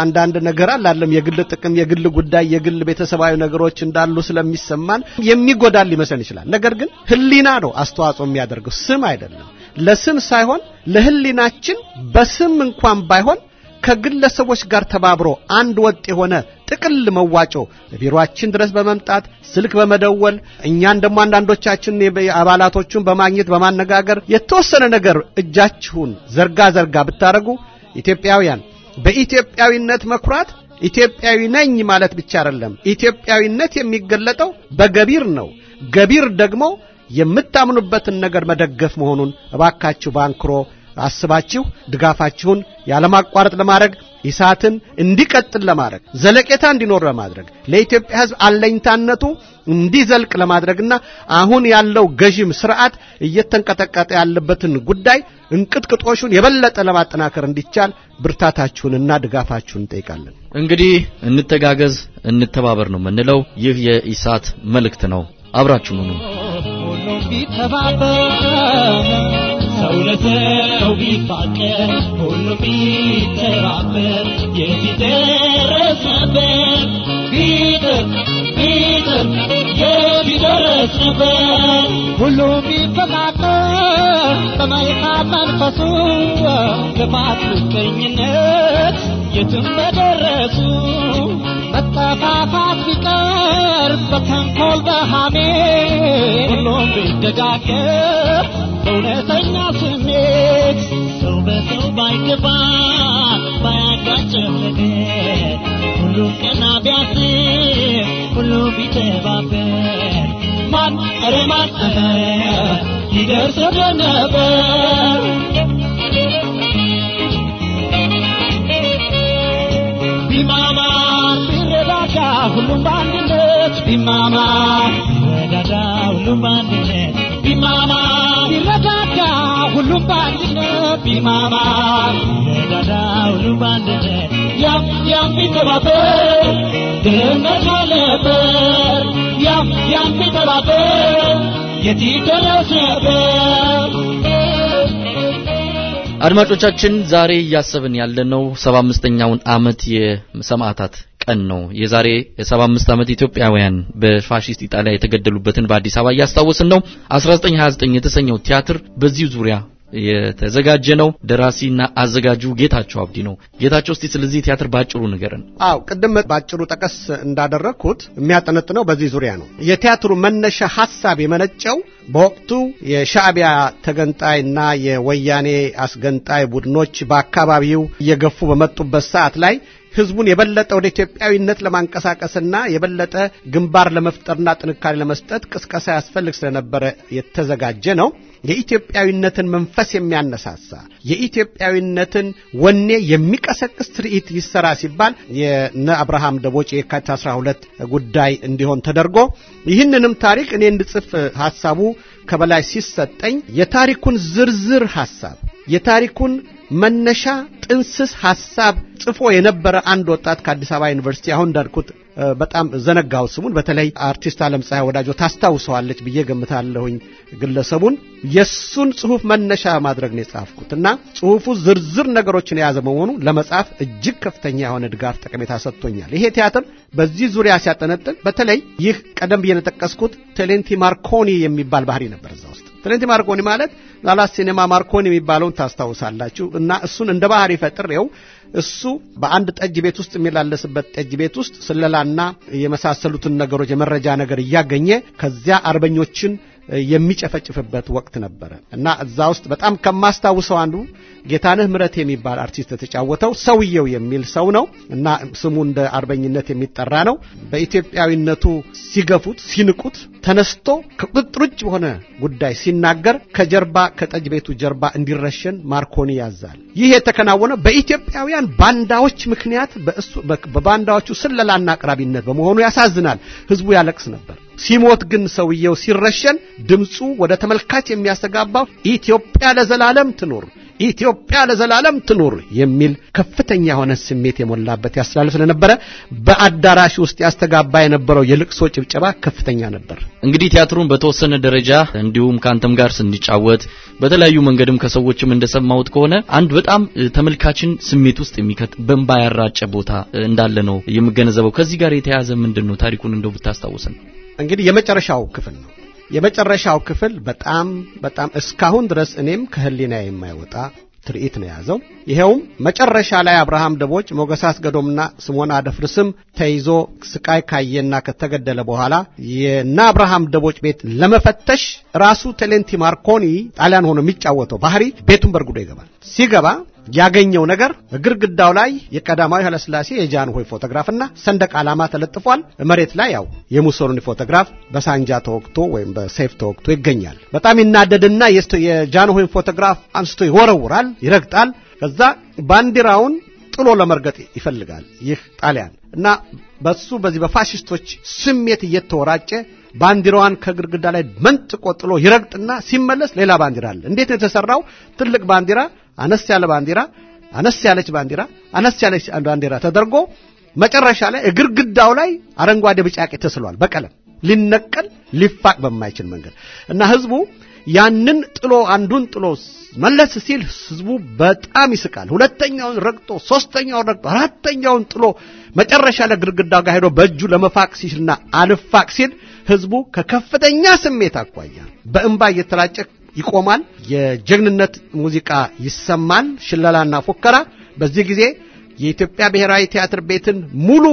አንዳንድ ነገር አላለም የግል ጥቅም የግል ጉዳይ የግል ቤተሰባዊ ነገሮች እንዳሉ ስለሚሰማን የሚጎዳል ሊመስለን ይችላል። ነገር ግን ህሊና ነው አስተዋጽኦ የሚያደርገው ስም አይደለም። ለስም ሳይሆን ለህሊናችን በስም እንኳን ባይሆን ከግለሰቦች ጋር ተባብሮ አንድ ወጥ የሆነ ጥቅል መዋጮ ቢሮአችን ድረስ በመምጣት ስልክ በመደወል እኛን ደግሞ አንዳንዶቻችን አባላቶቹን በማግኘት በማነጋገር የተወሰነ ነገር እጃችሁን ዘርጋ ዘርጋ ብታደርጉ ኢትዮጵያውያን በኢትዮጵያዊነት መኩራት ኢትዮጵያዊ ነኝ ማለት ብቻ አይደለም። ኢትዮጵያዊነት የሚገለጠው በገቢር ነው። ገቢር ደግሞ የምታምኑበትን ነገር መደገፍ መሆኑን እባካችሁ ባንክሮ አስባችሁ ድጋፋችሁን ያለማቋረጥ ለማድረግ ኢሳትን እንዲቀጥል ለማድረግ ዘለቄታ እንዲኖር ለማድረግ ለኢትዮጵያ ሕዝብ አለኝታነቱ እንዲዘልቅ ለማድረግና አሁን ያለው ገዥም ስርዓት እየተንቀጠቀጠ ያለበትን ጉዳይ እንቅጥቅጦሹን የበለጠ ለማጠናከር እንዲቻል ብርታታችሁንና ድጋፋችሁን እንጠይቃለን። እንግዲህ እንተጋገዝ፣ እንተባበር ነው የምንለው። ይህ የኢሳት መልእክት ነው። አብራችሁን ሁኑ። ሁሉም ቢተባበር ሰው ለሰው ቢፋቀር ሁሉም ቢተባበር የት ነበር ሁሉም ቢፈቃቀር በመልካም መንፈሱ ልማት ምቀኝነት የትም በደረሱ መጠፋፋት ቢቀር በተንኮል በሃሜ ሁሉም ቢደጋገፍ በእውነተኛ ስሜት ሰው በሰው ባይገባ ነገር ሁሉም ቀና ቢያስብ ሁሉም ቢተባበር ማን? ኧረ ማን? ነበር ቢማማ ቢረዳዳ ሁሉም በአንድነት ቢማማ ቢረዳዳ ሁሉም በአንድነት ቢማማ ቢረዳዳ ሁሉም በአንድነት ቢማማ ቢረዳዳ ሁሉም በአንድነት ያም ያም ቢተባበር ድህነት አለበር ያም ያም ቢተባበር የት ይደረስ ነበር? አድማጮቻችን ዛሬ እያሰብን ያለነው 75ኛውን ዓመት የሰማዕታት ቀን ነው። የዛሬ 75 ዓመት ኢትዮጵያውያን በፋሺስት ኢጣሊያ የተገደሉበትን በአዲስ አበባ እያስታወስን ነው። 1929 የተሰኘው ቲያትር በዚህ ዙሪያ የተዘጋጀ ነው። ደራሲና አዘጋጁ ጌታቸው አብዲ ነው። ጌታቸው እስቲ ስለዚህ ቲያትር ባጭሩ ንገረን። አው ቅድም ባጭሩ ጠቀስ እንዳደረግኩት የሚያጠነጥነው በዚህ ዙሪያ ነው። የቲያትሩ መነሻ ሐሳብ የመነጨው በወቅቱ የሻዕቢያ ተገንጣይና የወያኔ አስገንጣይ ቡድኖች በአካባቢው እየገፉ በመጡበት ሰዓት ላይ ህዝቡን የበለጠ ወደ ኢትዮጵያዊነት ለማንቀሳቀስና የበለጠ ግንባር ለመፍጠርና ጥንካሬ ለመስጠት ቅስቀሳ ያስፈልግ ስለነበረ የተዘጋጀ ነው። የኢትዮጵያዊነትን መንፈስ የሚያነሳሳ የኢትዮጵያዊነትን ወኔ የሚቀሰቅስ ትርኢት ይሰራ ሲባል የነ አብርሃም ደቦጭ የካቲት 12 ጉዳይ እንዲሆን ተደርጎ ይህንንም ታሪክ እኔ እንድጽፍ ሐሳቡ ከበላይ ሲሰጠኝ የታሪኩን ዝርዝር ሐሳብ የታሪኩን መነሻ ጥንስስ ሐሳብ ጽፎ የነበረ አንድ ወጣት ከአዲስ አበባ ዩኒቨርሲቲ አሁን እንዳልኩት በጣም ዘነጋው ስሙን። በተለይ አርቲስት አለም ፀሐይ ወዳጆ ታስታውሰዋለች ብዬ ገምታለሁኝ። ግለሰቡን የሱን ጽሁፍ መነሻ ማድረግ ነው የጻፍኩት እና ጽሁፉ ዝርዝር ነገሮችን የያዘ በመሆኑ ለመጻፍ እጅግ ከፍተኛ የሆነ ድጋፍ ጠቀሜታ ሰጥቶኛል። ይሄ ቲያትር በዚህ ዙሪያ ሲያጠነጥን በተለይ ይህ ቀደም ብዬ እንደጠቀስኩት ቴሌንቲ ማርኮኒ የሚባል ባህሪ ነበር እዛ ውስጥ። ቴሌንቲ ማርኮኒ ማለት ላላስ ሲኔማ ማርኮኒ የሚባለውን ታስታውሳላችሁ እና እሱን እንደ ባህሪ ፈጥሬው እሱ በአንድ ጠጅ ቤት ውስጥ የሚላለስበት ጠጅ ቤት ውስጥ ስለላና የመሳሰሉትን ነገሮች የመረጃ ነገር እያገኘ ከዚያ አርበኞችን የሚጨፈጭፍበት ወቅት ነበረ እና እዛ ውስጥ በጣም ከማስታውሰው አንዱ ጌታነህ ምረት የሚባል አርቲስት የተጫወተው ሰውየው የሚል ሰው ነው እና ስሙ እንደ አርበኝነት የሚጠራ ነው። በኢትዮጵያዊነቱ ሲገፉት፣ ሲንቁት ተነስቶ ከቁጥጥር ውጭ በሆነ ጉዳይ ሲናገር ከጀርባ ከጠጅ ቤቱ ጀርባ እንዲረሸን ማርኮኒ ያዛል። ይህ የተከናወነው በኢትዮጵያውያን ባንዳዎች ምክንያት በባንዳዎቹ ስለላና አቅራቢነት በመሆኑ ያሳዝናል። ህዝቡ ያለቅስ ነበር። ሲሞት ግን ሰውየው ሲረሸን ድምፁ ወደ ተመልካች የሚያስተጋባው ኢትዮጵያ ለዘላለም ትኑር፣ ኢትዮጵያ ለዘላለም ትኑር የሚል ከፍተኛ የሆነ ስሜት የሞላበት ያስተላልፍ ስለነበረ በአዳራሽ ውስጥ ያስተጋባ የነበረው የልቅሶ ጭብጨባ ከፍተኛ ነበር። እንግዲህ ቲያትሩን በተወሰነ ደረጃ እንዲሁም ከአንተም ጋር ስንጫወት በተለያዩ መንገድም ከሰዎችም እንደሰማሁት ከሆነ አንድ በጣም ተመልካችን ስሜት ውስጥ የሚከት በእንባ ያራጨ ቦታ እንዳለ ነው የምገነዘበው። ከዚህ ጋር የተያያዘ ምንድን ነው ታሪኩን እንደው ብታስታውሰን። እንግዲህ የመጨረሻው ክፍል ነው። የመጨረሻው ክፍል በጣም በጣም እስካሁን ድረስ እኔም ከህሊና የማይወጣ ትርኢት ነው የያዘው። ይኸውም መጨረሻ ላይ አብርሃም ደቦጭ፣ ሞገስ አስገዶምና ስሞን አደፍርስም ተይዞ ስቃይ ካየና ከተገደለ በኋላ የና አብርሃም ደቦጭ ቤት ለመፈተሽ ራሱ ቴሌንቲ ማርኮኒ ጣሊያን ሆኖ የሚጫወተው ባህሪ ቤቱን በርግዶ ይገባል። ሲገባ ያገኘው ነገር ግድግዳው ላይ የቀዳማዊ ኃይለሥላሴ የጃንሆይ ፎቶግራፍና ሰንደቅ ዓላማ ተለጥፏል። መሬት ላይ ያው የሙሶሊኒ ፎቶግራፍ በሳንጃ ተወግቶ ወይም በሰይፍ ተወግቶ ይገኛል። በጣም ይናደድና የጃንሆይን ፎቶግራፍ አንስቶ ይወረውራል፣ ይረግጣል። ከዛ ባንዲራውን ጥሎ ለመርገጥ ይፈልጋል ይህ ጣሊያን እና በሱ በዚህ በፋሽስቶች ስሜት እየተወራጨ ባንዲራዋን ከግድግዳ ላይ መንጥቆ ጥሎ ይረግጥና ሲመለስ ሌላ ባንዲራ አለ። እንዴት ነው የተሰራው? ትልቅ ባንዲራ፣ አነስ ያለ ባንዲራ፣ አነስ ያለች ባንዲራ፣ አነስ ያለች ባንዲራ ተደርጎ መጨረሻ ላይ ግድግዳው ላይ አረንጓዴ፣ ቢጫ፣ ቀይ ተስሏል በቀለም ሊነቀል ሊፋቅ በማይችል መንገድ እና ህዝቡ ያንን ጥሎ አንዱን ጥሎ መለስ ሲል ህዝቡ በጣም ይስቃል። ሁለተኛውን ረግጦ ሶስተኛውን ረግጦ አራተኛውን ጥሎ መጨረሻ ለግድግዳው ጋር ሄዶ በእጁ ለመፋቅ ሲልና አልፋቅ ሲል ህዝቡ ከከፍተኛ ስሜት አኳያ በእንባ እየተላጨ ይቆማል። የጀግንነት ሙዚቃ ይሰማል፣ ሽለላና ፉከራ። በዚህ ጊዜ የኢትዮጵያ ብሔራዊ ቲያትር ቤትን ሙሉ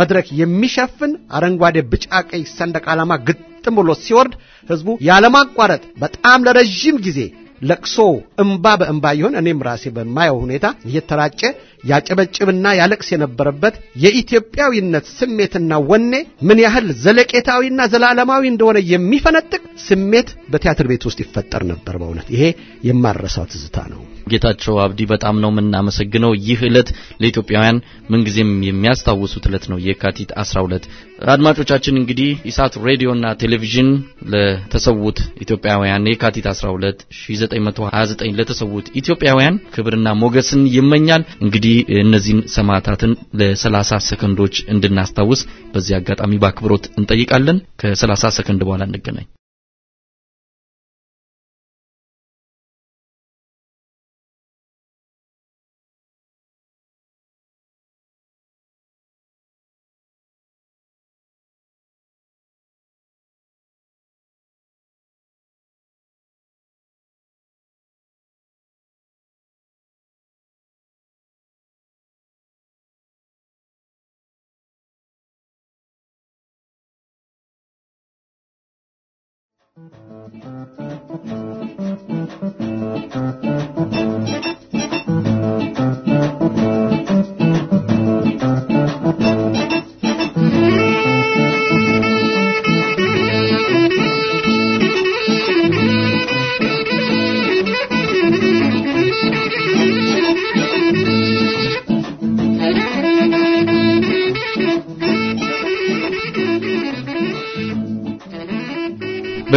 መድረክ የሚሸፍን አረንጓዴ፣ ቢጫ፣ ቀይ ሰንደቅ ዓላማ ግጥም ብሎ ሲወርድ ህዝቡ ያለማቋረጥ በጣም ለረዥም ጊዜ ለቅሶ እምባ በእምባ ይሆን እኔም ራሴ በማየው ሁኔታ እየተራጨ ያጨበጭብና ያለቅስ የነበረበት የኢትዮጵያዊነት ስሜትና ወኔ ምን ያህል ዘለቄታዊና ዘላለማዊ እንደሆነ የሚፈነጥቅ ስሜት በቲያትር ቤት ውስጥ ይፈጠር ነበር። በእውነት ይሄ የማረሳው ትዝታ ነው። ጌታቸው አብዲ በጣም ነው የምናመሰግነው። ይህ ዕለት ለኢትዮጵያውያን ምንጊዜም የሚያስታውሱት ዕለት ነው፣ የካቲት 12። አድማጮቻችን እንግዲህ ኢሳት ሬዲዮና ቴሌቪዥን ለተሰዉት ኢትዮጵያውያን የካቲት 12 1929 ለተሰዉት ኢትዮጵያውያን ክብርና ሞገስን ይመኛል። እንግዲህ እነዚህን ሰማዕታትን ለ30 ሰከንዶች እንድናስታውስ በዚህ አጋጣሚ በአክብሮት እንጠይቃለን። ከ30 ሰከንድ በኋላ እንገናኝ።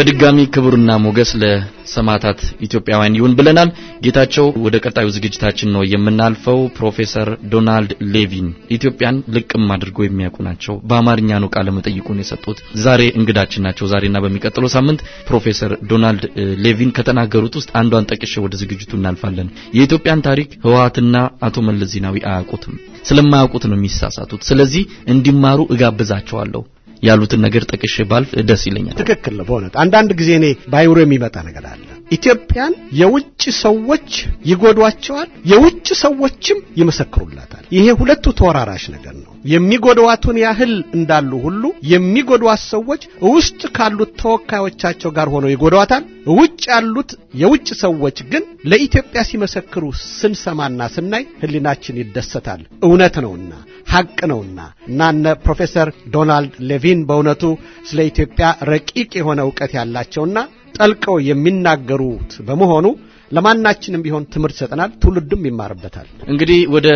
በድጋሚ ክብርና ሞገስ ለሰማዕታት ኢትዮጵያውያን ይሁን ብለናል። ጌታቸው፣ ወደ ቀጣዩ ዝግጅታችን ነው የምናልፈው። ፕሮፌሰር ዶናልድ ሌቪን ኢትዮጵያን ልቅም አድርገው የሚያውቁ ናቸው። በአማርኛ ነው ቃለ መጠይቁን የሰጡት። ዛሬ እንግዳችን ናቸው። ዛሬና በሚቀጥለው ሳምንት ፕሮፌሰር ዶናልድ ሌቪን ከተናገሩት ውስጥ አንዷን ጠቅሼ ወደ ዝግጅቱ እናልፋለን። የኢትዮጵያን ታሪክ ህወሓትና አቶ መለስ ዜናዊ አያውቁትም። ስለማያውቁት ነው የሚሳሳቱት። ስለዚህ እንዲማሩ እጋብዛቸዋለሁ ያሉትን ነገር ጠቅሼ ባልፍ ደስ ይለኛል። ትክክል ነው። በእውነት አንዳንድ ጊዜ እኔ ባይሮ የሚመጣ ነገር አለ። ኢትዮጵያን የውጭ ሰዎች ይጎዷቸዋል፣ የውጭ ሰዎችም ይመሰክሩላታል። ይሄ ሁለቱ ተወራራሽ ነገር ነው። የሚጎዷቱን ያህል እንዳሉ ሁሉ የሚጎዷት ሰዎች ውስጥ ካሉት ተወካዮቻቸው ጋር ሆነው ይጎዷታል። ውጭ ያሉት የውጭ ሰዎች ግን ለኢትዮጵያ ሲመሰክሩ ስንሰማና ስናይ ህሊናችን ይደሰታል። እውነት ነውና ሐቅ ነውና እና እነ ፕሮፌሰር ዶናልድ ሌቪን በእውነቱ ስለ ኢትዮጵያ ረቂቅ የሆነ እውቀት ያላቸውና ጠልቀው የሚናገሩት በመሆኑ ለማናችንም ቢሆን ትምህርት ይሰጠናል፣ ትውልድም ይማርበታል። እንግዲህ ወደ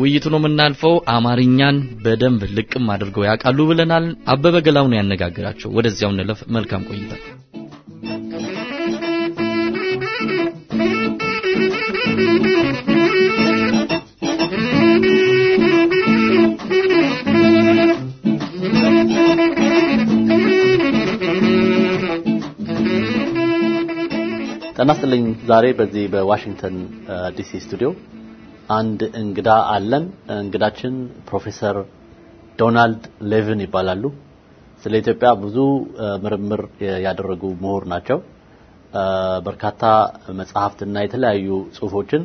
ውይይቱ ነው የምናልፈው። አማርኛን በደንብ ልቅም አድርገው ያውቃሉ ብለናል። አበበ ገላው ነው ያነጋግራቸው። ወደዚያው እንለፍ። መልካም ቆይታ። ጤና ይስጥልኝ። ዛሬ በዚህ በዋሽንግተን ዲሲ ስቱዲዮ አንድ እንግዳ አለን። እንግዳችን ፕሮፌሰር ዶናልድ ሌቪን ይባላሉ። ስለ ኢትዮጵያ ብዙ ምርምር ያደረጉ ምሁር ናቸው። በርካታ መጽሐፍትና የተለያዩ ጽሁፎችን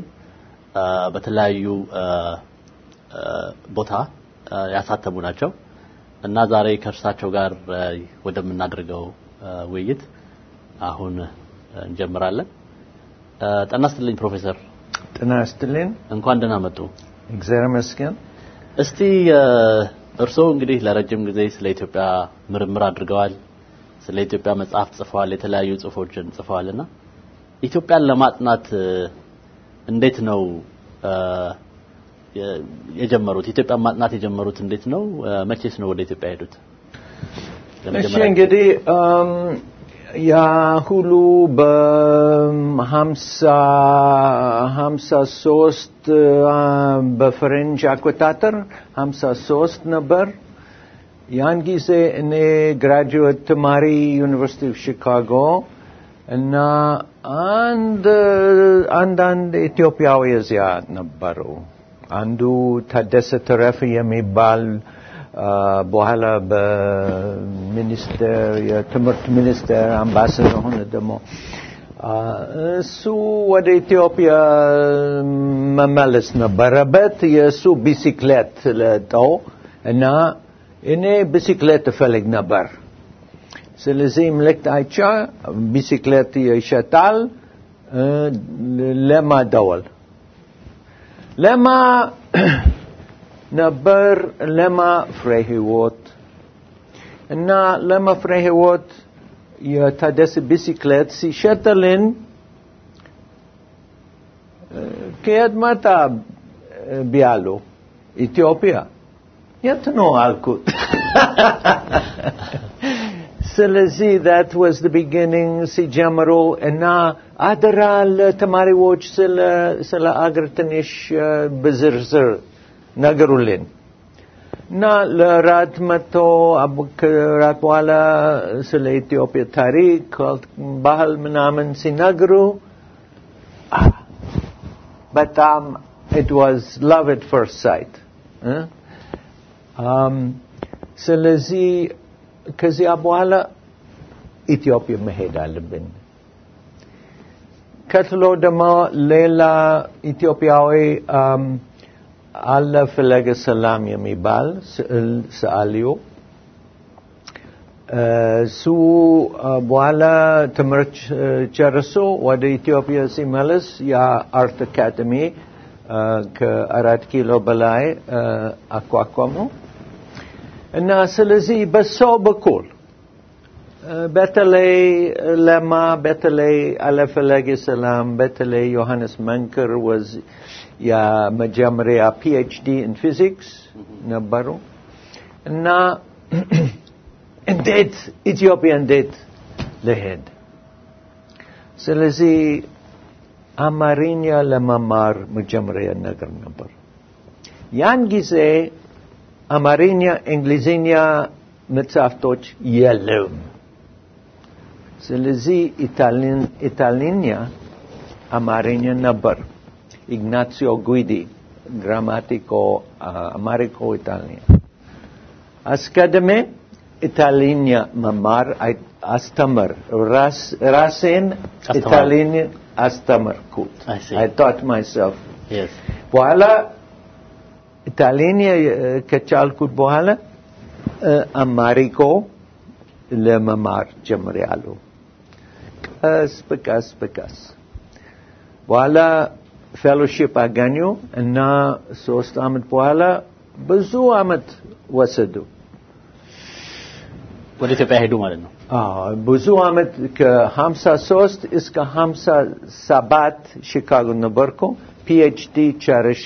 በተለያዩ ቦታ ያሳተሙ ናቸው እና ዛሬ ከእርሳቸው ጋር ወደምናደርገው ውይይት አሁን እንጀምራለን። ጤና ይስጥልኝ ፕሮፌሰር፣ ጤና ይስጥልኝ። እንኳን ደህና መጡ። እግዚአብሔር ይመስገን። እስቲ እርስዎ እንግዲህ ለረጅም ጊዜ ስለ ኢትዮጵያ ምርምር አድርገዋል። ስለ ኢትዮጵያ መጽሐፍ ጽፈዋል። የተለያዩ ጽሁፎችን ጽፈዋልና ኢትዮጵያን ለማጥናት እንዴት ነው የጀመሩት? ኢትዮጵያን ማጥናት የጀመሩት እንዴት ነው? መቼስ ነው ወደ ኢትዮጵያ የሄዱት? እሺ? እንግዲህ እም፣ ያ ሁሉ በሀምሳ ሀምሳ ሶስት በፈረንጅ አቆጣጠር ሀምሳ ሶስት ነበር። ያን ጊዜ እኔ graduate ተማሪ University of Chicago እና አንድ አንዳንድ ኢትዮጵያዊ እዚያ ነበሩ። አንዱ ታደሰ ተረፈ የሚባል በኋላ በሚኒስቴር የትምህርት ሚኒስቴር አምባሳደር ሆነ ደግሞ እሱ ወደ ኢትዮጵያ መመለስ ነበረበት። የእሱ ቢሲክሌት ለጠው እና እኔ ቢሲክሌት እፈልግ ነበር። ስለዚህ ምልክት አይቻ ቢሲክሌት ይሸጣል ለማ ደወል ለማ ነበር ለማ ፍሬ ህይወት እና ለማ ፍሬ ህይወት የታደሰ ቢሲክሌት ሲሸጥልን እ፣ ከየት መጣ እ፣ ቢያሉ ኢትዮጵያ የት ነው አልኩት። ስለዚህ that was the beginning ሲጀምሩ እና አደራ ለተማሪዎች ስለ ስለ አገር ትንሽ እ፣ በዝርዝር ነገሩልን እና ለራት አብ- ከራት በኋላ ስለ ኢትዮጵያ ታሪክ ባህል ምናምን አ፣ በጣም it was love at first sight ስለዚህ ከዚያ በኋላ ኢትዮጵያ መሄድ አለብን። ከትሎ ደግሞ ሌላ ኢትዮጵያዊ አለ ፈለገ ሰላም የሚባል ስዕል ሰዓሊው እሱ በኋላ ትምህርት ጨርሶ ወደ ኢትዮጵያ ሲመለስ የአርት አካደሚ ከአራት ኪሎ በላይ አቋቋሙ። እና ስለዚህ በሰው በኩል በተለይ ለማ በተለይ አለፈለገ ሰላም በተለይ ዮሐንስ መንክር የመጀመሪያ PhD in physics ነበሩ። እና *clears throat* እንዴት ኢትዮጵያ እንዴት ልሄድ? ስለዚህ አማርኛ ለመማር መጀመሪያ ነገር ነበር። ያን ጊዜ አማርኛ እንግሊዝኛ መጽሐፍቶች የለም ስለዚህ ኢታሊኛ አማርኛ ነበር ኢግናሲዮ ጉዲ ግራማቲኮ አማሪኮ ኢታሊያ አስቀድሜ ኢታሊኛ መማር አይ- አስተምር ራስ- ራሴን አስተማሩ። ኢታሊኛ አስተምርኩት I see. I taught myself Yes. በኋላ ኢታሊኛ እ፣ ከቻልኩት በኋላ እ፣ አማርኛ ለመማር ጀምሬያለሁ። ቀስ በቀስ በቀስ በኋላ fellowship አገኙ እና ሶስት አመት በኋላ ብዙ አመት ወሰዱ። ወደ ኢትዮጵያ ሄዱ ማለት ነው። ብዙ አመት ከ53 እስከ 57 ሺካጎ ነበርኩ። PhD ጨርሼ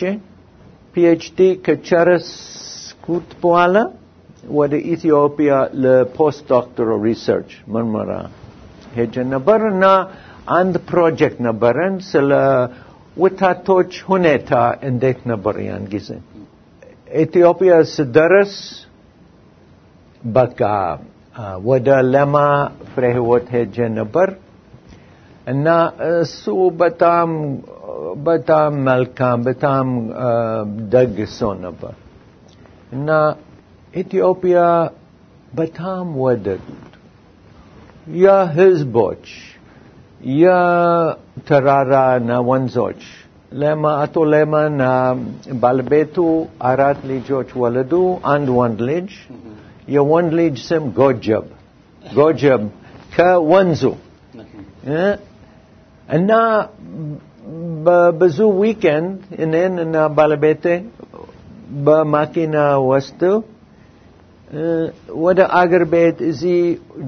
PhD ከጨረስኩት በኋላ ወደ ኢትዮጵያ ለ postdoctoral research ምርመራ ሄጀ ነበር እና አንድ ፕሮጀክት ነበረን ስለ ወጣቶች ሁኔታ እንዴት ነበር ያን ጊዜ ኢትዮጵያ ስደርስ በቃ ወደ ለማ ፍሬ ህይወት ሄጀ ነበር እና እሱ በጣም በጣም መልካም በጣም ደግ ሰው ነበር እና ኢትዮጵያ በጣም ወደዱት። የህዝቦች የተራራና ወንዞች ለማ አቶ ለማና ባለቤቱ አራት ልጆች ወለዱ። አንድ ወንድ ልጅ የወንድ ልጅ ስም ጎጀብ ጎጀብ ከወንዙ እና በብዙ weekend እኔን እና ባለቤቴ በማኪና እ ወደ አገር ቤት እዚህ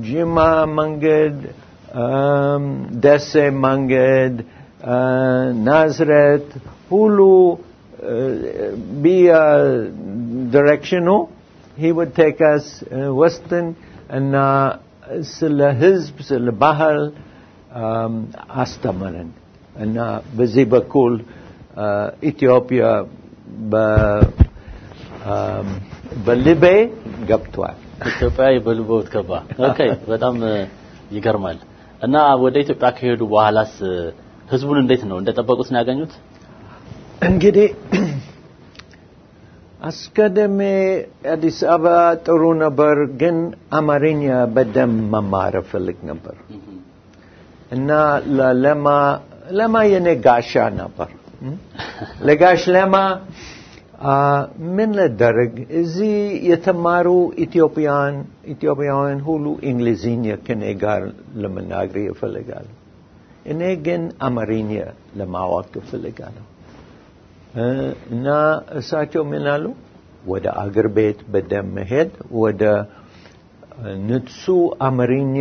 ጅማ መንገድ፣ ደሴ መንገድ፣ ናዝሬት ሁሉ ቢያ ዲሬክሽኑ he would take us uh, western እና ስለ ህዝብ ስለ ባህል አስተምረን እና በዚህ በኩል ኢትዮጵያ በልቤ ገብቷል። ኢትዮጵያዊ በልቦት ገባ። በጣም ይገርማል። እና ወደ ኢትዮጵያ ከሄዱ በኋላስ ህዝቡን እንዴት ነው እንደጠበቁት ነው ያገኙት? እንግዲህ አስቀድሜ አዲስ አበባ ጥሩ ነበር፣ ግን አማርኛ በደንብ መማር እፈልግ ነበር እና ለለማ ለማ የኔ ጋሻ ነበር። *laughs* ለጋሽ ለማ ምን ልደረግ እዚህ የተማሩ ኢትዮጵያን ኢትዮጵያውያን ሁሉ እንግሊዝኛ ከኔ ጋር ለመናገር ይፈልጋሉ። እኔ ግን አማርኛ ለማወቅ እ፣ እና እሳቸው ምን አሉ? ወደ አገር ቤት በደም መሄድ ወደ ንጹ አማርኛ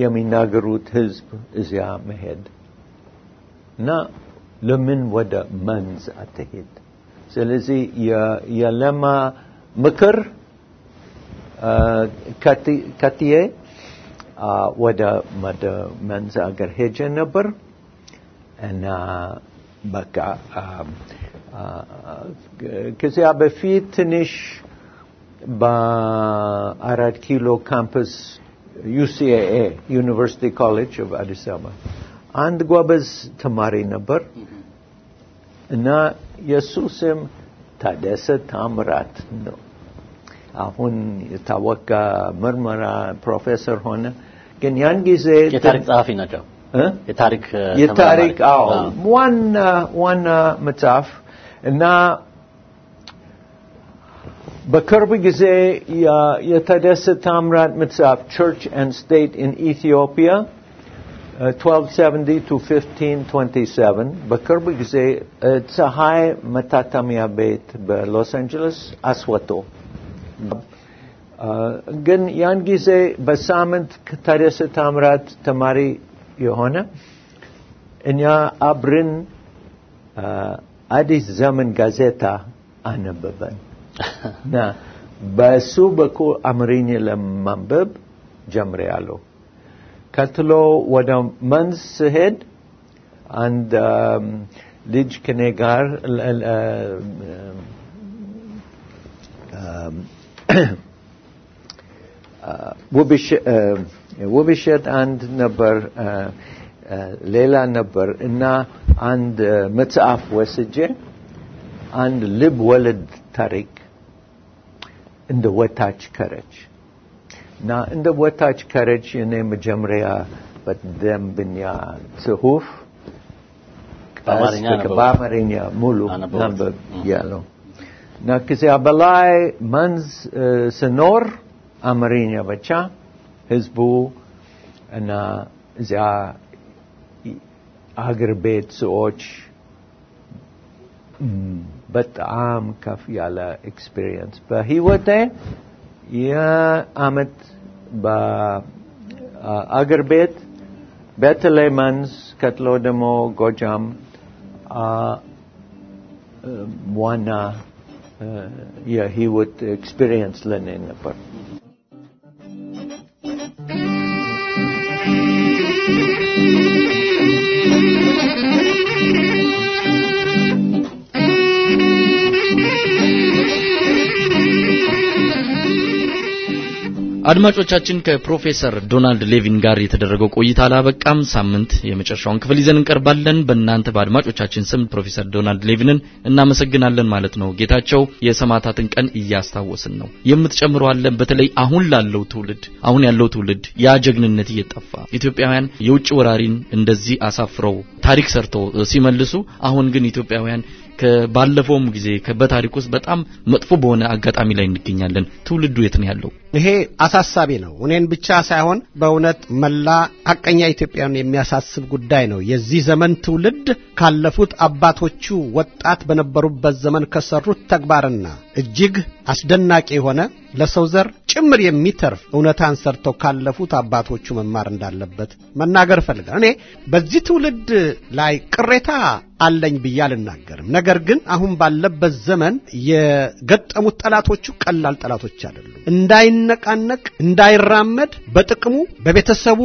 የሚናገሩት ህዝብ እዚያ መሄድ እና ለምን ወደ መንዝ አትሄድ? ስለዚህ የለማ ምክር ከትዬ ወደ መንዝ አገር ሄጄ ነበር። እና በቃ ከዚያ በፊት ትንሽ በአራት ኪሎ ካምፐስ ዩሲኤኤ ዩኒቨርሲቲ ኮሌጅ አዲስ አበባ አንድ ጎበዝ ተማሪ ነበር። እና የእሱ ስም ታደሰ ታምራት ነው። አሁን የታወቀ ምርመራ ፕሮፌሰር ሆነ። ግን ያን ጊዜ የታሪክ ጸሐፊ ናቸው።? የታሪክ አዎ ዋና ዋና መጽሐፍ እና በቅርብ ጊዜ የታደሰ ታምራት መጽሐፍ Church and State in Ethiopia 1270 to 1527 በቅርብ ጊዜ ፀሐይ መታተሚያ ቤት በሎስ አንጀለስ አስወጥቶ አ፣ ግን ያን ጊዜ በሳምንት ከታደሰ ታምራት ተማሪ የሆነ እኛ አብረን አ፣ አዲስ ዘመን ጋዜጣ አነበበን እና በሱ በኩል አማርኛ ለማንበብ ጀምሬያለሁ። ቀጥሎ ወደ መንዝ ስሄድ አንድ አም፣ ልጅ ከኔ ጋር ለ- ለ- አም፣ አ፣ ውብሽ- አ፣ ውብሸት አንድ ነበር፣ አ፣ አ፣ ሌላ ነበር እና አንድ አ፣ መጽሐፍ ወስጄ አንድ ልብ ወለድ ታሪክ እንደ ወታች ከረች እና እንደ ወታች ከረች እኔ መጀመሪያ በደንበኛ ጽሁፍ በአማርኛ ቀስ- ነበሩ። በአማርኛ ሙሉ አነበቡት። ነበር እ። ያለው እና ከዚያ በላይ መንዝ እ፣ ስኖር አማርኛ ብቻ ህዝቡ እና እዚያ አገር ቤት ሰዎች ም፣ በጣም ከፍ ያለ experience በህይወቴ የአመት በአገር ቤት በተለይ መንዝ ቀጥሎ ደግሞ ጎጃም አ፣ እ፣ ዋና እ፣ የህይወት experience ለኔ አድማጮቻችን ከፕሮፌሰር ዶናልድ ሌቪን ጋር የተደረገው ቆይታ አላበቃም። ሳምንት የመጨረሻውን ክፍል ይዘን እንቀርባለን። በእናንተ በአድማጮቻችን ስም ፕሮፌሰር ዶናልድ ሌቪንን እናመሰግናለን ማለት ነው። ጌታቸው የሰማዕታትን ቀን እያስታወስን ነው። የምትጨምረው አለ? በተለይ አሁን ላለው ትውልድ አሁን ያለው ትውልድ ያ ጀግንነት እየጠፋ ኢትዮጵያውያን የውጭ ወራሪን እንደዚህ አሳፍረው ታሪክ ሰርተው ሲመልሱ፣ አሁን ግን ኢትዮጵያውያን ከባለፈውም ጊዜ በታሪክ ውስጥ በጣም መጥፎ በሆነ አጋጣሚ ላይ እንገኛለን። ትውልዱ የት ነው ያለው? ይሄ አሳሳቢ ነው። እኔን ብቻ ሳይሆን በእውነት መላ ሐቀኛ ኢትዮጵያን የሚያሳስብ ጉዳይ ነው። የዚህ ዘመን ትውልድ ካለፉት አባቶቹ ወጣት በነበሩበት ዘመን ከሰሩት ተግባርና እጅግ አስደናቂ የሆነ ለሰው ዘር ጭምር የሚተርፍ እውነታን ሰርተው ካለፉት አባቶቹ መማር እንዳለበት መናገር እፈልጋለሁ። እኔ በዚህ ትውልድ ላይ ቅሬታ አለኝ ብዬ አልናገርም። ነገር ግን አሁን ባለበት ዘመን የገጠሙት ጠላቶቹ ቀላል ጠላቶች አይደሉም። እንዳይነቃነቅ፣ እንዳይራመድ በጥቅሙ በቤተሰቡ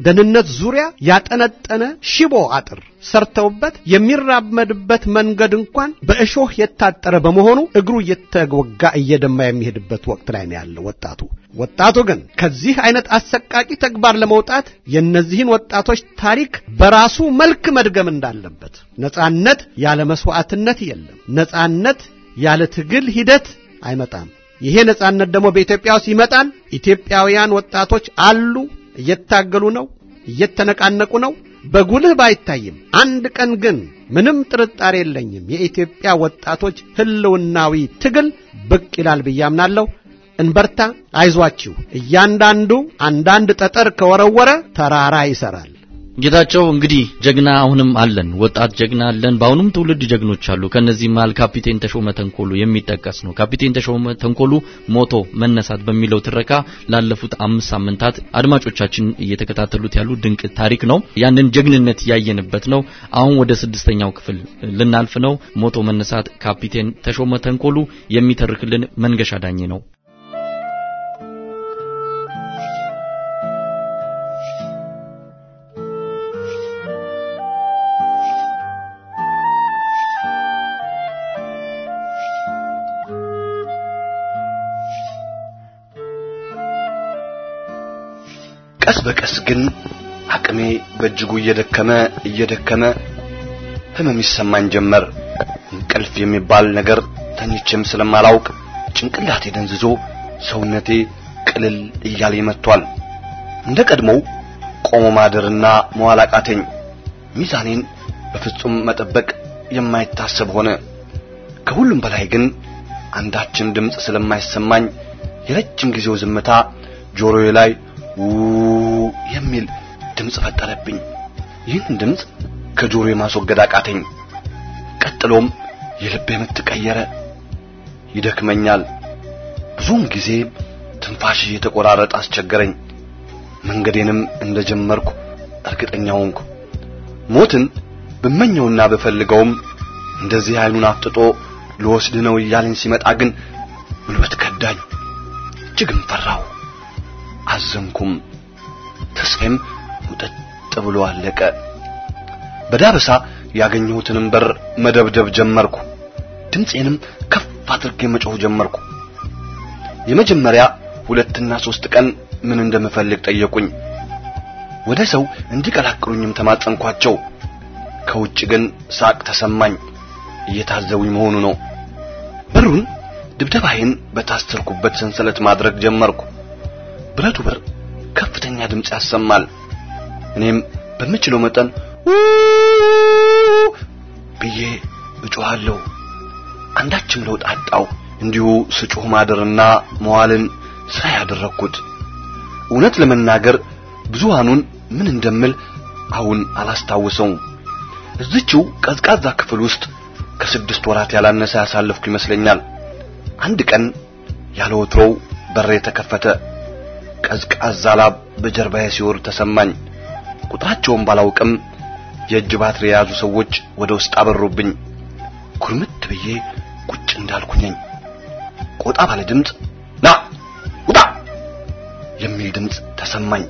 ደህንነት ዙሪያ ያጠነጠነ ሽቦ አጥር ሰርተውበት የሚራመድበት መንገድ እንኳን በእሾህ የታጠረ በመሆኑ እግሩ እየተወጋ እየደማ የሚሄድበት ወቅት ላይ ነው ያለው ወጣቱ። ወጣቱ ግን ከዚህ አይነት አሰቃቂ ተግባር ለመውጣት የእነዚህን ወጣቶች ታሪክ በራሱ መልክ መድገም እንዳለበት፣ ነጻነት ያለ መስዋዕትነት የለም። ነጻነት ያለ ትግል ሂደት አይመጣም። ይሄ ነጻነት ደግሞ በኢትዮጵያ ውስጥ ይመጣል። ኢትዮጵያውያን ወጣቶች አሉ፣ እየታገሉ ነው፣ እየተነቃነቁ ነው። በጉልህ ባይታይም አንድ ቀን ግን ምንም ጥርጣሬ የለኝም የኢትዮጵያ ወጣቶች ህልውናዊ ትግል ብቅ ይላል ብዬ አምናለሁ። እንበርታ፣ አይዟችሁ። እያንዳንዱ አንዳንድ ጠጠር ከወረወረ ተራራ ይሰራል። ጌታቸው እንግዲህ ጀግና አሁንም አለን፣ ወጣት ጀግና አለን። በአሁኑም ትውልድ ጀግኖች አሉ። ከነዚህ መሃል ካፒቴን ተሾመ ተንኮሉ የሚጠቀስ ነው። ካፒቴን ተሾመ ተንኮሉ ሞቶ መነሳት በሚለው ትረካ ላለፉት አምስት ሳምንታት አድማጮቻችን እየተከታተሉት ያሉ ድንቅ ታሪክ ነው። ያንን ጀግንነት ያየንበት ነው። አሁን ወደ ስድስተኛው ክፍል ልናልፍ ነው። ሞቶ መነሳት ካፒቴን ተሾመ ተንኮሉ የሚተርክልን መንገሻ ዳኜ ነው። ቀስ በቀስ ግን አቅሜ በእጅጉ እየደከመ እየደከመ ህመም ይሰማኝ ጀመር። እንቅልፍ የሚባል ነገር ተኝቼም ስለማላውቅ ጭንቅላቴ ደንዝዞ ሰውነቴ ቅልል እያለ መጥቷል። እንደ ቀድሞው ቆሞ ማደርና መዋል አቃተኝ። ሚዛኔን በፍጹም መጠበቅ የማይታሰብ ሆነ። ከሁሉም በላይ ግን አንዳችን ድምፅ ስለማይሰማኝ የረጅም ጊዜው ዝምታ ጆሮዬ ላይ ው የሚል ድምፅ ፈጠረብኝ። ይህን ድምፅ ከጆሮዬ ማስወገድ አቃተኝ። ቀጥሎም የልቤ ምት ቀየረ። ይደክመኛል። ብዙውን ጊዜ ትንፋሽ እየተቆራረጠ አስቸገረኝ። መንገዴንም እንደጀመርኩ እርግጠኛ ሆንኩ። ሞትን ብመኘውና ብፈልገውም እንደዚህ አይኑን አፍጥጦ ልወስድ ነው እያለኝ ሲመጣ ግን ጉልበት ከዳኝ። እጅግም ፈራሁ፣ አዘንኩም። ተስፋዬም ሙጠጥ ብሎ አለቀ። በዳበሳ ያገኘሁትንም በር መደብደብ ጀመርኩ። ድምፄንም ከፍ አድርጌ መጮህ ጀመርኩ። የመጀመሪያ ሁለትና ሶስት ቀን ምን እንደምፈልግ ጠየቁኝ። ወደ ሰው እንዲቀላቅሉኝም ተማጸንኳቸው። ከውጭ ግን ሳቅ ተሰማኝ። እየታዘቡኝ መሆኑ ነው። በሩን ድብደባዬን በታሰርኩበት ሰንሰለት ማድረግ ጀመርኩ። ብረቱ በር ከፍተኛ ድምፅ ያሰማል። እኔም በምችለው መጠን ብዬ እጮሃለሁ። አንዳችም ለውጥ አጣው። እንዲሁ ስጮህ ማደርና መዋልን ስራ ያደረኩት። እውነት ለመናገር ብዙሃኑን ምን እንደምል አሁን አላስታውሰውም። እዚችው ቀዝቃዛ ክፍል ውስጥ ከስድስት ወራት ያላነሰ ያሳለፍኩ ይመስለኛል። አንድ ቀን ያለ ወትሮው በሬ ተከፈተ። ቀዝቃዛ ላብ በጀርባዬ ሲወርድ ተሰማኝ። ቁጥራቸውን ባላውቅም የእጅ ባትሪ የያዙ ሰዎች ወደ ውስጥ አበሩብኝ። ኩርምት ብዬ ቁጭ እንዳልኩኝ ቆጣ ባለ ድምፅ ና ውጣ የሚል ድምፅ ተሰማኝ።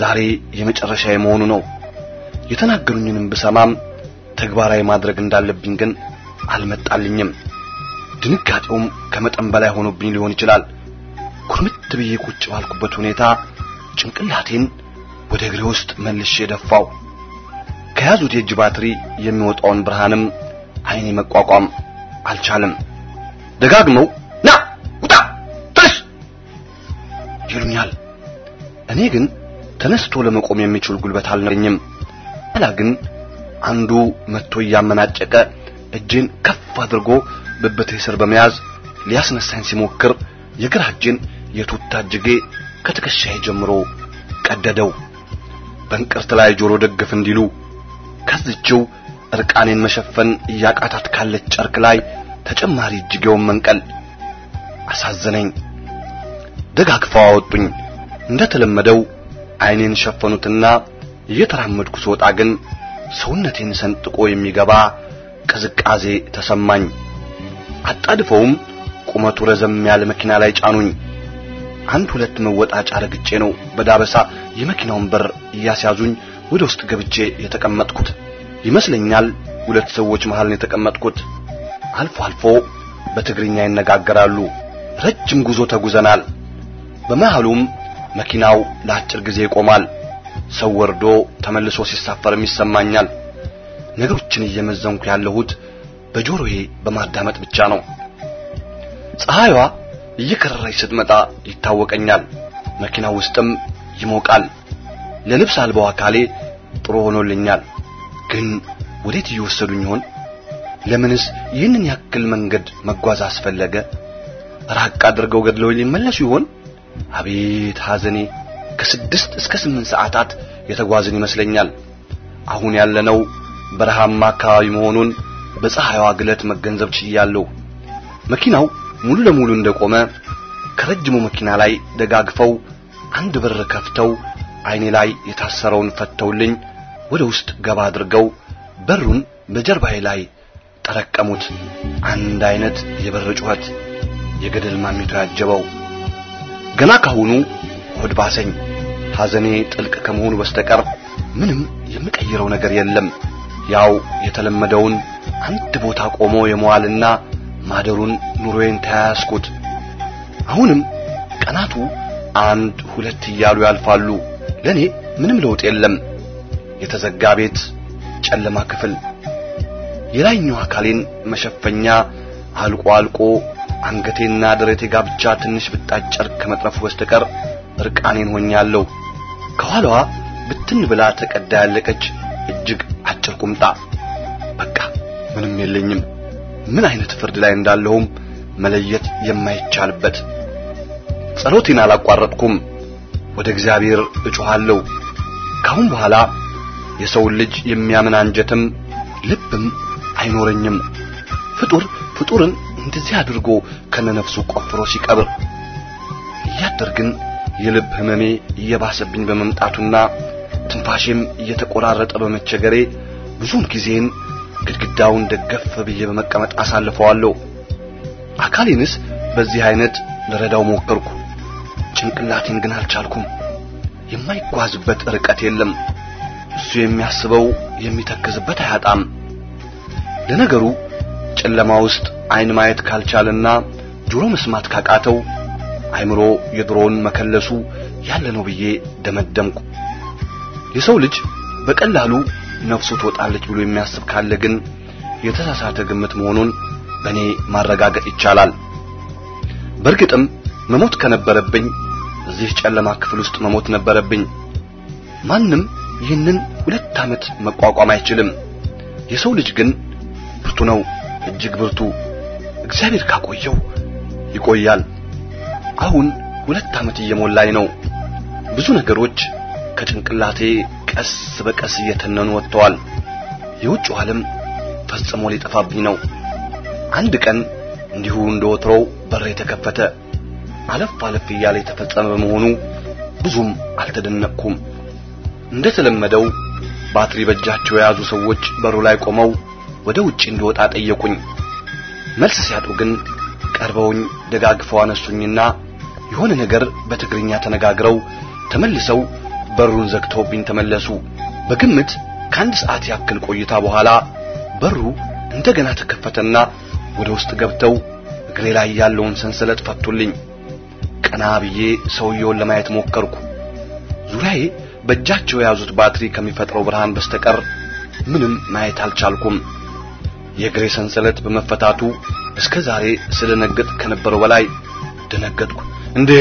ዛሬ የመጨረሻ መሆኑ ነው። የተናገሩኝንም ብሰማም ተግባራዊ ማድረግ እንዳለብኝ ግን አልመጣልኝም። ድንጋጤውም ከመጠን በላይ ሆኖብኝ ሊሆን ይችላል። ኩርምት ብዬ ቁጭ ባልኩበት ሁኔታ ጭንቅላቴን ወደ እግሬ ውስጥ መልሼ ደፋው። ከያዙት የእጅ ባትሪ የሚወጣውን ብርሃንም አይኔ መቋቋም አልቻለም። ደጋግመው ና ውጣ ተነስ ይሉኛል። እኔ ግን ተነስቶ ለመቆም የሚችል ጉልበት አልነበረኝም። ኋላ ግን አንዱ መጥቶ እያመናጨቀ እጄን ከፍ አድርጎ ብብቴ ስር በመያዝ ሊያስነሳኝ ሲሞክር የግራ እጄን የቱታ እጅጌ ከትከሻዬ ጀምሮ ቀደደው። በእንቅርት ላይ ጆሮ ደግፍ እንዲሉ ከዝችው እርቃኔን መሸፈን እያቃታት ካለች ጨርቅ ላይ ተጨማሪ እጅጌውን መንቀል አሳዘነኝ። ደጋግፈው አወጡኝ። እንደተለመደው አይኔን ሸፈኑትና እየተራመድኩ ስወጣ ግን ሰውነቴን ሰንጥቆ የሚገባ ቅዝቃዜ ተሰማኝ። አጣድፈውም ቁመቱ ረዘም ያለ መኪና ላይ ጫኑኝ። አንድ ሁለት መወጣጫ ረግጬ ነው በዳበሳ የመኪናውን በር እያስያዙኝ ወደ ውስጥ ገብቼ የተቀመጥኩት ይመስለኛል። ሁለት ሰዎች መሃል ነው የተቀመጥኩት። አልፎ አልፎ በትግርኛ ይነጋገራሉ። ረጅም ጉዞ ተጉዘናል። በመሃሉም መኪናው ለአጭር ጊዜ ይቆማል። ሰው ወርዶ ተመልሶ ሲሳፈርም ይሰማኛል። ነገሮችን እየመዘንኩ ያለሁት በጆሮዬ በማዳመጥ ብቻ ነው። ፀሐይዋ እየከረረች ስትመጣ ይታወቀኛል። መኪናው ውስጥም ይሞቃል። ለልብስ አልባው አካሌ ጥሩ ሆኖልኛል። ግን ወዴት እየወሰዱኝ ይሆን? ለምንስ ይህንን ያክል መንገድ መጓዝ አስፈለገ? ራቅ አድርገው ገድለው ሊመለሱ ይሆን? አቤት ሐዘኔ! ከስድስት እስከ ስምንት ሰዓታት የተጓዝን ይመስለኛል። አሁን ያለነው በረሃማ አካባቢ መሆኑን በፀሐይዋ ግለት መገንዘብ ችያለሁ። መኪናው ሙሉ ለሙሉ እንደቆመ ከረጅሙ መኪና ላይ ደጋግፈው አንድ በር ከፍተው አይኔ ላይ የታሰረውን ፈተውልኝ ወደ ውስጥ ገባ አድርገው በሩን በጀርባዬ ላይ ጠረቀሙት። አንድ አይነት የበር ጩኸት የገደል ማሚቶ ያጀበው። ገና ካሁኑ ሆድ ባሰኝ። ሐዘኔ ጥልቅ ከመሆኑ በስተቀር ምንም የምቀይረው ነገር የለም። ያው የተለመደውን አንድ ቦታ ቆሞ የመዋልና ማደሩን ኑሮዬን ተያያዝኩት። አሁንም ቀናቱ አንድ ሁለት እያሉ ያልፋሉ። ለኔ ምንም ለውጥ የለም። የተዘጋ ቤት፣ ጨለማ ክፍል፣ የላይኛው አካሌን መሸፈኛ አልቆ አልቆ አንገቴና ደረቴ ጋር ብቻ ትንሽ ብጣጭ ጨርቅ ከመጥረፉ በስተቀር እርቃኔን ሆኛለሁ። ከኋላዋ ብትን ብላ ተቀዳ ያለቀች እጅግ አጭር ቁምጣ። በቃ ምንም የለኝም። ምን አይነት ፍርድ ላይ እንዳለሁም መለየት የማይቻልበት። ጸሎቴን አላቋረጥኩም። ወደ እግዚአብሔር እጮኻለሁ። ካሁን በኋላ የሰውን ልጅ የሚያምን አንጀትም ልብም አይኖረኝም። ፍጡር ፍጡርን እንደዚህ አድርጎ ከነነፍሱ ቆፍሮ ሲቀብር እያደር ግን የልብ ህመሜ እየባሰብኝ በመምጣቱና ትንፋሼም እየተቆራረጠ በመቸገሬ ብዙውን ጊዜን ግድግዳውን ደገፍ ብዬ በመቀመጥ አሳልፈዋለሁ። አካሌንስ በዚህ አይነት ልረዳው ሞከርኩ። ጭንቅላቴን ግን አልቻልኩም። የማይጓዝበት ርቀት የለም። እሱ የሚያስበው የሚተክዝበት አያጣም። ለነገሩ ጨለማ ውስጥ አይን ማየት ካልቻለና ጆሮ መስማት ካቃተው አይምሮ የድሮውን መከለሱ ያለ ነው ብዬ ደመደምኩ። የሰው ልጅ በቀላሉ ነፍሱ ትወጣለች ብሎ የሚያስብ ካለ ግን የተሳሳተ ግምት መሆኑን በእኔ ማረጋገጥ ይቻላል። በእርግጥም መሞት ከነበረብኝ እዚህ ጨለማ ክፍል ውስጥ መሞት ነበረብኝ። ማንም ይህንን ሁለት ዓመት መቋቋም አይችልም። የሰው ልጅ ግን ብርቱ ነው፣ እጅግ ብርቱ። እግዚአብሔር ካቆየው ይቆያል። አሁን ሁለት ዓመት እየሞላኝ ነው። ብዙ ነገሮች ከጭንቅላቴ ቀስ በቀስ እየተነኑ ወጥተዋል። የውጭው ዓለም ፈጽሞ ሊጠፋብኝ ነው። አንድ ቀን እንዲሁ እንደ ወትሮው በር የተከፈተ አለፍ አለፍ እያለ የተፈጸመ በመሆኑ ብዙም አልተደነቅኩም። እንደተለመደው ባትሪ በእጃቸው የያዙ ሰዎች በሩ ላይ ቆመው ወደ ውጪ እንድወጣ ጠየቁኝ። መልስ ሲያጡ ግን ቀርበውኝ ደጋግፈው አነሱኝና የሆነ ነገር በትግርኛ ተነጋግረው ተመልሰው በሩን ዘግተውብኝ ተመለሱ። በግምት ከአንድ ሰዓት ያክል ቆይታ በኋላ በሩ እንደገና ተከፈተና ወደ ውስጥ ገብተው እግሬ ላይ ያለውን ሰንሰለት ፈቱልኝ። ቀና ብዬ ሰውየውን ለማየት ሞከርኩ። ዙሪያዬ በእጃቸው የያዙት ባትሪ ከሚፈጥረው ብርሃን በስተቀር ምንም ማየት አልቻልኩም። የእግሬ ሰንሰለት በመፈታቱ እስከ ዛሬ ስደነግጥ ከነበረው በላይ ደነገጥኩ። እንዴ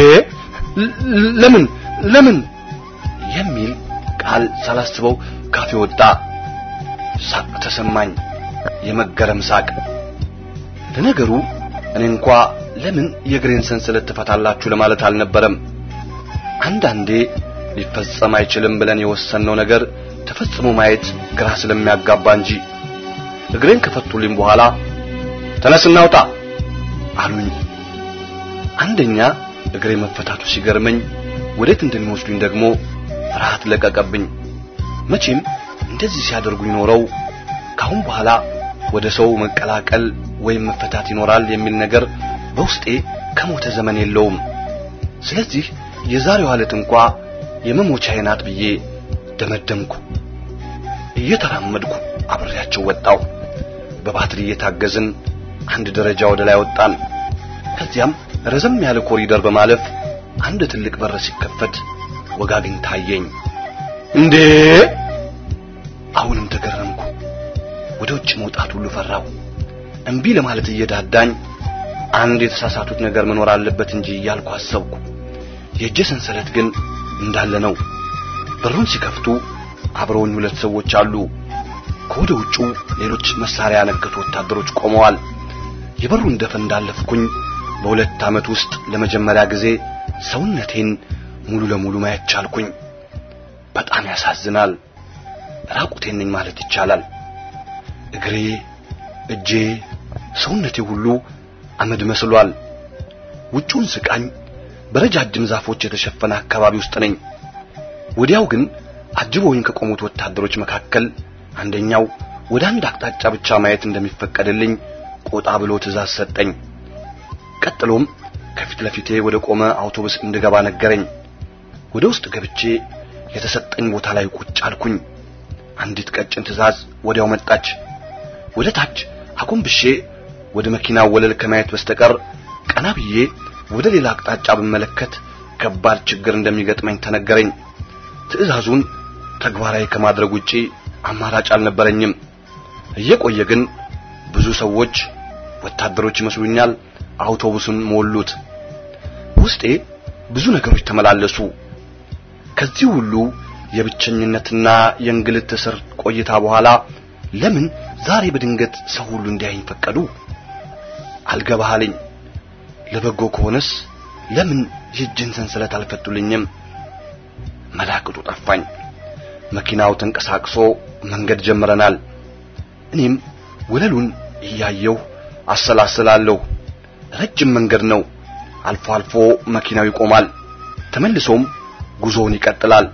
ለምን ለምን የሚል ቃል ሳላስበው ካፌ ወጣ። ሳቅ ተሰማኝ፣ የመገረም ሳቅ። ለነገሩ እኔ እንኳ ለምን የእግሬን ሰንሰለት ትፈታላችሁ ለማለት አልነበረም። አንዳንዴ ሊፈጸም አይችልም ብለን የወሰንነው ነገር ተፈጽሞ ማየት ግራ ስለሚያጋባ እንጂ። እግሬን ከፈቱልኝ በኋላ ተነስና ውጣ አሉኝ። አንደኛ እግሬ መፈታቱ ሲገርመኝ፣ ወዴት እንደሚወስዱኝ ደግሞ ፍርሃት ለቀቀብኝ። መቼም እንደዚህ ሲያደርጉኝ ኖረው ካሁን በኋላ ወደ ሰው መቀላቀል ወይም መፈታት ይኖራል የሚል ነገር በውስጤ ከሞተ ዘመን የለውም። ስለዚህ የዛሬዋ ዕለት እንኳ የመሞቻዬ ናት ብዬ ደመደምኩ። እየተራመድኩ አብሬያቸው ወጣው። በባትሪ እየታገዝን አንድ ደረጃ ወደ ላይ ወጣን። ከዚያም ረዘም ያለ ኮሪደር በማለፍ አንድ ትልቅ በር ሲከፈት ወጋግኝ ታየኝ። እንዴ! አሁንም ተገረምኩ። ወደ ውጭ መውጣት ሁሉ ፈራው። እምቢ ለማለት እየዳዳኝ አንድ የተሳሳቱት ነገር መኖር አለበት እንጂ እያልኩ አሰብኩ። የእጄ ሰንሰለት ግን እንዳለ ነው። በሩን ሲከፍቱ አብረውኝ ሁለት ሰዎች አሉ። ከወደ ውጩ ሌሎች መሳሪያ ያነገቱ ወታደሮች ቆመዋል። የበሩን ደፍ እንዳለፍኩኝ በሁለት ዓመት ውስጥ ለመጀመሪያ ጊዜ ሰውነቴን ሙሉ ለሙሉ ማየት ቻልኩኝ። በጣም ያሳዝናል። ራቁቴን ነኝ ማለት ይቻላል። እግሬ፣ እጄ፣ ሰውነቴ ሁሉ አመድ መስሏል። ውጪውን ስቃኝ በረጃጅም ዛፎች የተሸፈነ አካባቢ ውስጥ ነኝ። ወዲያው ግን አጅበውኝ ከቆሙት ወታደሮች መካከል አንደኛው ወደ አንድ አቅጣጫ ብቻ ማየት እንደሚፈቀድልኝ ቆጣ ብሎ ትእዛዝ ሰጠኝ። ቀጥሎም ከፊት ለፊቴ ወደ ቆመ አውቶቡስ እንድገባ ነገረኝ። ወደ ውስጥ ገብቼ የተሰጠኝ ቦታ ላይ ቁጭ አልኩኝ። አንዲት ቀጭን ትእዛዝ ወዲያው መጣች። ወደ ታች አጎንብሼ ወደ መኪናው ወለል ከማየት በስተቀር ቀና ብዬ ወደ ሌላ አቅጣጫ ብመለከት ከባድ ችግር እንደሚገጥመኝ ተነገረኝ። ትዕዛዙን ተግባራዊ ከማድረግ ውጪ አማራጭ አልነበረኝም። እየቆየ ግን ብዙ ሰዎች ወታደሮች ይመስሉኛል አውቶቡሱን ሞሉት። ውስጤ ብዙ ነገሮች ተመላለሱ። ከዚህ ሁሉ የብቸኝነትና የእንግልት እስር ቆይታ በኋላ ለምን ዛሬ በድንገት ሰው ሁሉ እንዲያይኝ ፈቀዱ? አልገባሃልኝ። ለበጎ ከሆነስ ለምን የእጅን ሰንሰለት አልፈቱልኝም? መላቅጡ ጠፋኝ። መኪናው ተንቀሳቅሶ መንገድ ጀምረናል። እኔም ወለሉን እያየሁ አሰላስላለሁ። ረጅም መንገድ ነው። አልፎ አልፎ መኪናው ይቆማል። ተመልሶም ጉዞውን ይቀጥላል።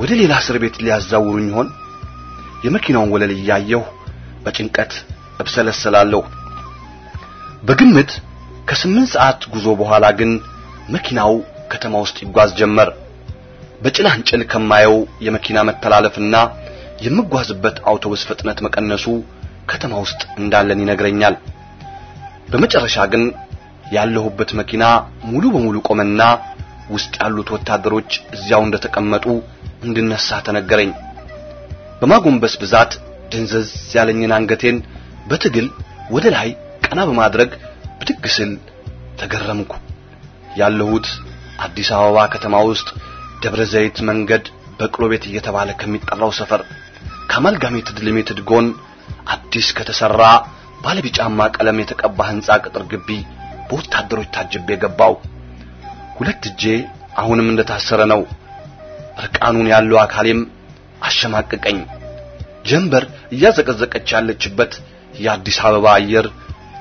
ወደ ሌላ እስር ቤት ሊያዛውሩኝ ይሆን? የመኪናውን ወለል እያየሁ በጭንቀት እብሰለሰላለሁ። በግምት ከስምንት ሰዓት ጉዞ በኋላ ግን መኪናው ከተማ ውስጥ ይጓዝ ጀመር። በጭላንጭል ከማየው የመኪና መተላለፍና የምጓዝበት አውቶቡስ ፍጥነት መቀነሱ ከተማ ውስጥ እንዳለን ይነግረኛል። በመጨረሻ ግን ያለሁበት መኪና ሙሉ በሙሉ ቆመና ውስጥ ያሉት ወታደሮች እዚያው እንደተቀመጡ እንድነሳ ተነገረኝ። በማጎንበስ ብዛት ድንዘዝ ያለኝን አንገቴን በትግል ወደ ላይ ቀና በማድረግ ብድግ ስል ተገረምኩ። ያለሁት አዲስ አበባ ከተማ ውስጥ ደብረ ዘይት መንገድ በቅሎ ቤት እየተባለ ከሚጠራው ሰፈር ከአማልጋሜትድ ሊሚትድ ጎን አዲስ ከተሰራ ባለቢጫማ ቀለም የተቀባ ህንጻ ቅጥር ግቢ በወታደሮች ታጅቤ ገባው። ሁለት እጄ አሁንም እንደታሰረ ነው። እርቃኑን ያለው አካሌም አሸማቀቀኝ። ጀንበር እያዘቀዘቀች ያለችበት የአዲስ አበባ አየር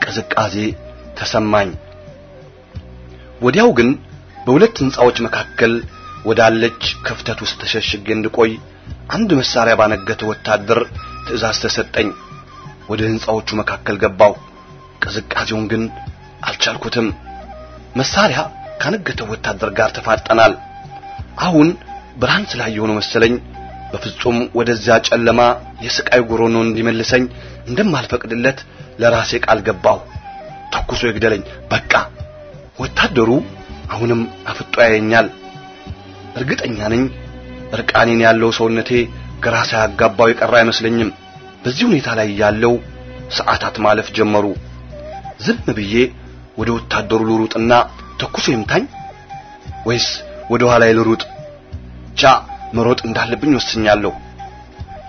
ቅዝቃዜ ተሰማኝ። ወዲያው ግን በሁለት ህንጻዎች መካከል ወዳለች ክፍተት ውስጥ ተሸሽጌ እንድቆይ አንድ መሳሪያ ባነገተ ወታደር ትዕዛዝ ተሰጠኝ። ወደ ህንጻዎቹ መካከል ገባው። ቅዝቃዜውን ግን አልቻልኩትም። መሳሪያ ካነገተው ወታደር ጋር ተፋጠናል። አሁን ብርሃን ስላየሆነ መሰለኝ በፍጹም ወደዚያ ጨለማ የስቃይ ጎሮኖ እንዲመልሰኝ እንደማልፈቅድለት ለራሴ ቃል ገባሁ። ተኩሶ ይግደለኝ በቃ። ወታደሩ አሁንም አፍጦ ያየኛል። እርግጠኛ ነኝ እርቃኔን ያለው ሰውነቴ ግራ ሳያጋባው የቀረ አይመስለኝም። በዚህ ሁኔታ ላይ ያለው ሰዓታት ማለፍ ጀመሩ። ዝም ብዬ ወደ ወታደሩ ልሩጥና ተኩሶ ይምታኝ ወይስ ወደ ኋላ ልሩጥ? ብቻ መሮጥ እንዳለብኝ ወስኛለሁ።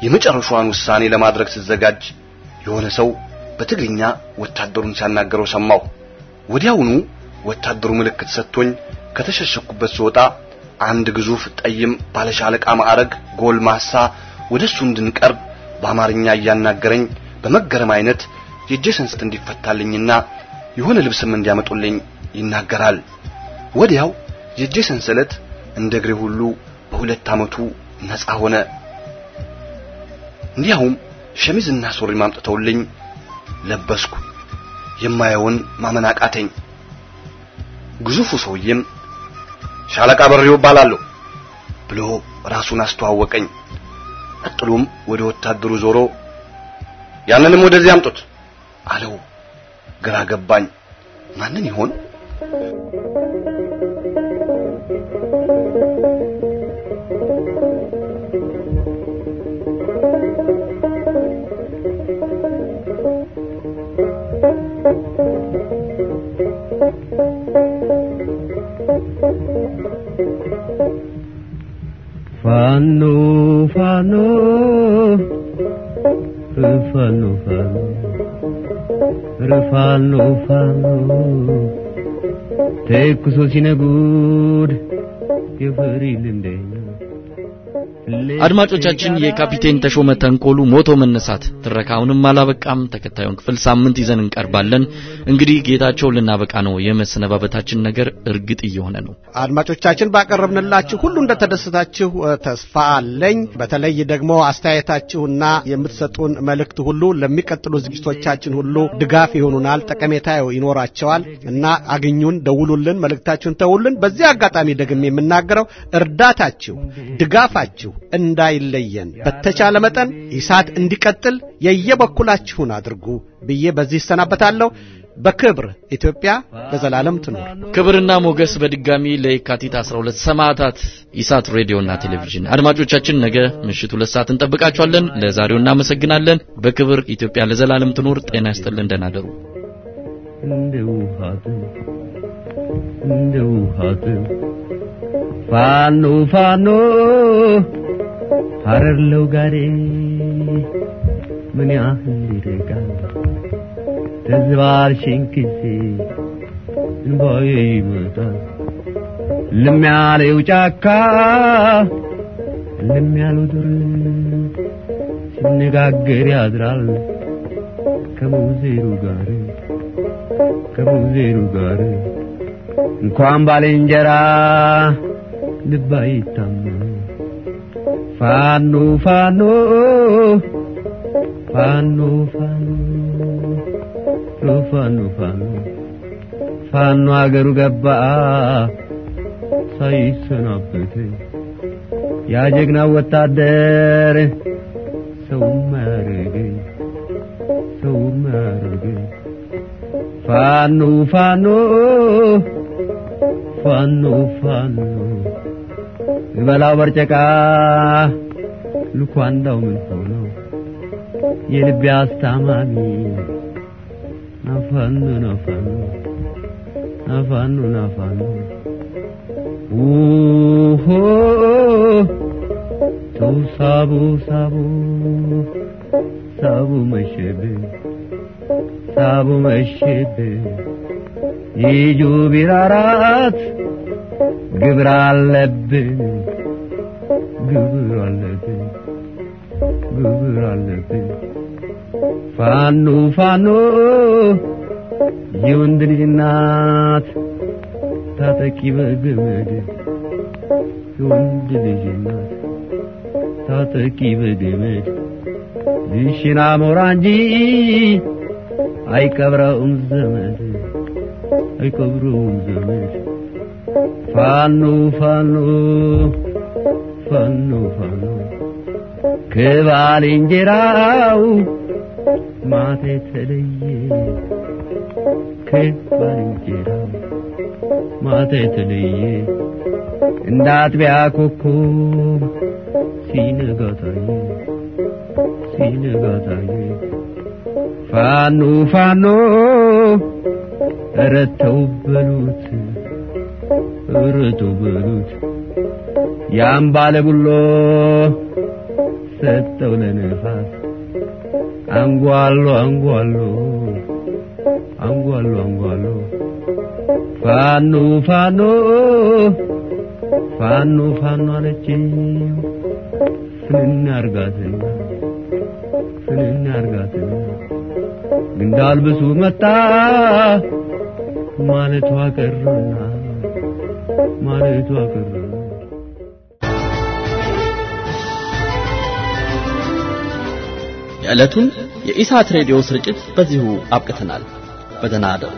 የመጨረሻዋን ውሳኔ ለማድረግ ስዘጋጅ የሆነ ሰው በትግርኛ ወታደሩን ሲያናገረው ሰማሁ። ወዲያውኑ ወታደሩ ምልክት ሰጥቶኝ ከተሸሸኩበት ስወጣ አንድ ግዙፍ ጠይም ባለሻለቃ ማዕረግ ጎልማሳ ወደሱ እንድንቀርብ በአማርኛ እያናገረኝ በመገረም አይነት የእጄ እንዲፈታልኝና የሆነ ልብስም እንዲያመጡልኝ ይናገራል። ወዲያው የእጄ ሰንሰለት እንደ እግሬ ሁሉ በሁለት ዓመቱ ነፃ ሆነ። እንዲያውም ሸሚዝና ሱሪ ማምጥተውልኝ ለበስኩ። የማየውን ማመን አቃተኝ። ግዙፉ ሰውዬም ሻለቃ በሬው እባላለሁ ብሎ ራሱን አስተዋወቀኝ። ቀጥሎም ወደ ወታደሩ ዞሮ ያንንም ወደዚህ አምጡት አለው። ግራ ገባኝ። ማንን ይሆን? ፋኖ ፋኖ ፋኖ ፋኖ ፋኖ ፋኖ ተኩሶ ሲነጉድ የፈሪ ልንደኛ አድማጮቻችን የካፒቴን ተሾመ ተንኮሉ ሞቶ መነሳት ትረካውንም አላበቃም። ተከታዩን ክፍል ሳምንት ይዘን እንቀርባለን። እንግዲህ ጌታቸው ልናበቃ ነው። የመሰነባበታችን ነገር እርግጥ እየሆነ ነው። አድማጮቻችን ባቀረብንላችሁ ሁሉ እንደተደሰታችሁ ተስፋ አለኝ። በተለይ ደግሞ አስተያየታችሁና የምትሰጡን መልእክት ሁሉ ለሚቀጥሉ ዝግጅቶቻችን ሁሉ ድጋፍ ይሆኑናል፣ ጠቀሜታ ይኖራቸዋል እና አግኙን፣ ደውሉልን፣ መልእክታችሁን ተውልን። በዚህ አጋጣሚ ደግሜ የምናገረው እርዳታችሁ፣ ድጋፋችሁ እንዳይለየን በተቻለ መጠን ኢሳት እንዲቀጥል የየበኩላችሁን አድርጉ ብዬ በዚህ እሰናበታለሁ። በክብር ኢትዮጵያ ለዘላለም ትኑር። ክብርና ሞገስ በድጋሚ ለየካቲት 12 ሰማዕታት ኢሳት ሬዲዮና ቴሌቪዥን። አድማጮቻችን ነገ ምሽት ሁለት ሰዓት እንጠብቃችኋለን። ለዛሬው እናመሰግናለን። በክብር ኢትዮጵያ ለዘላለም ትኑር። ጤና ይስጥልን። ደህና ደሩ። እንደ ውሃ ጥም እንደ ውሃ ጥም ፋኖ ፋኖ ሀረርለው ጋሬ ምን ያህል ይርቃል? ተዝባልሽን ጊዜ እንባዬ ይመጣል። ልም ያለው ጫካ ልም ያለው ዱር ሲነጋገር ያድራል። ከሙዜሩ ጋር ከሙዜሩ ጋር እንኳን ባልንጀራ ልብ አይታመን ፋኖ ፋኖ ፋኖ ፋኖ ፋኖ ፋኖ ፋኖ አገሩ ገባ ሳይሰናበት ያ ጀግና ወታደር ሰው ማረገኝ ሰው ማረገኝ ፋኖ ፋኖ ፋኖ ፋኖ በላው በርጨቃ። ልኳንዳው ምን ሆኖ የልቤ አስታማሚ ናፋኑ ናፋኑ ናፋኑ ናፋኑ። ውሆ ሰው ሳቡ ሳቡ ሳቡ መሸብ ሳቡ መሸብ። ይጁ ቢራራት ግብር አለብን ግብር አለብን ግብር አለብን ፋኖ ፋኖ የወንድ ልጅ እናት ታጠቂ በገመድ የወንድ ልጅ እናት ታጠቂ በገመድ። ልሽና ሞራ እንጂ አይቀብረውም ዘመድ አይቀብረውም ዘመድ ፋኖ ፋኖ ፋኖ ፋኖ ከባልንጀራው ማታ የተለየ ከባልንጀራው ማታ የተለየ እንደ አጥቢያ ኮከብ ሲነጋ ታየ ታየ። ፋኖ ፋኖ ኧረ ተው በሉት ኧረ ተው በሉት ያን ባለ ቡሎ ሰጠው ለነፋስ። አንጓሎ አንጓሎ አንጓሎ አንጓሎ። ፋኖ ፋኖ ፋኖ ፋኖ አለችኝ ፍንን አርጋትና እንዳልብሱ መጣ ማለቷ ቀረና ማለቷ ቀረና የዕለቱን የኢሳት ሬዲዮ ስርጭት በዚሁ አብቅተናል። በደህና አደሩ።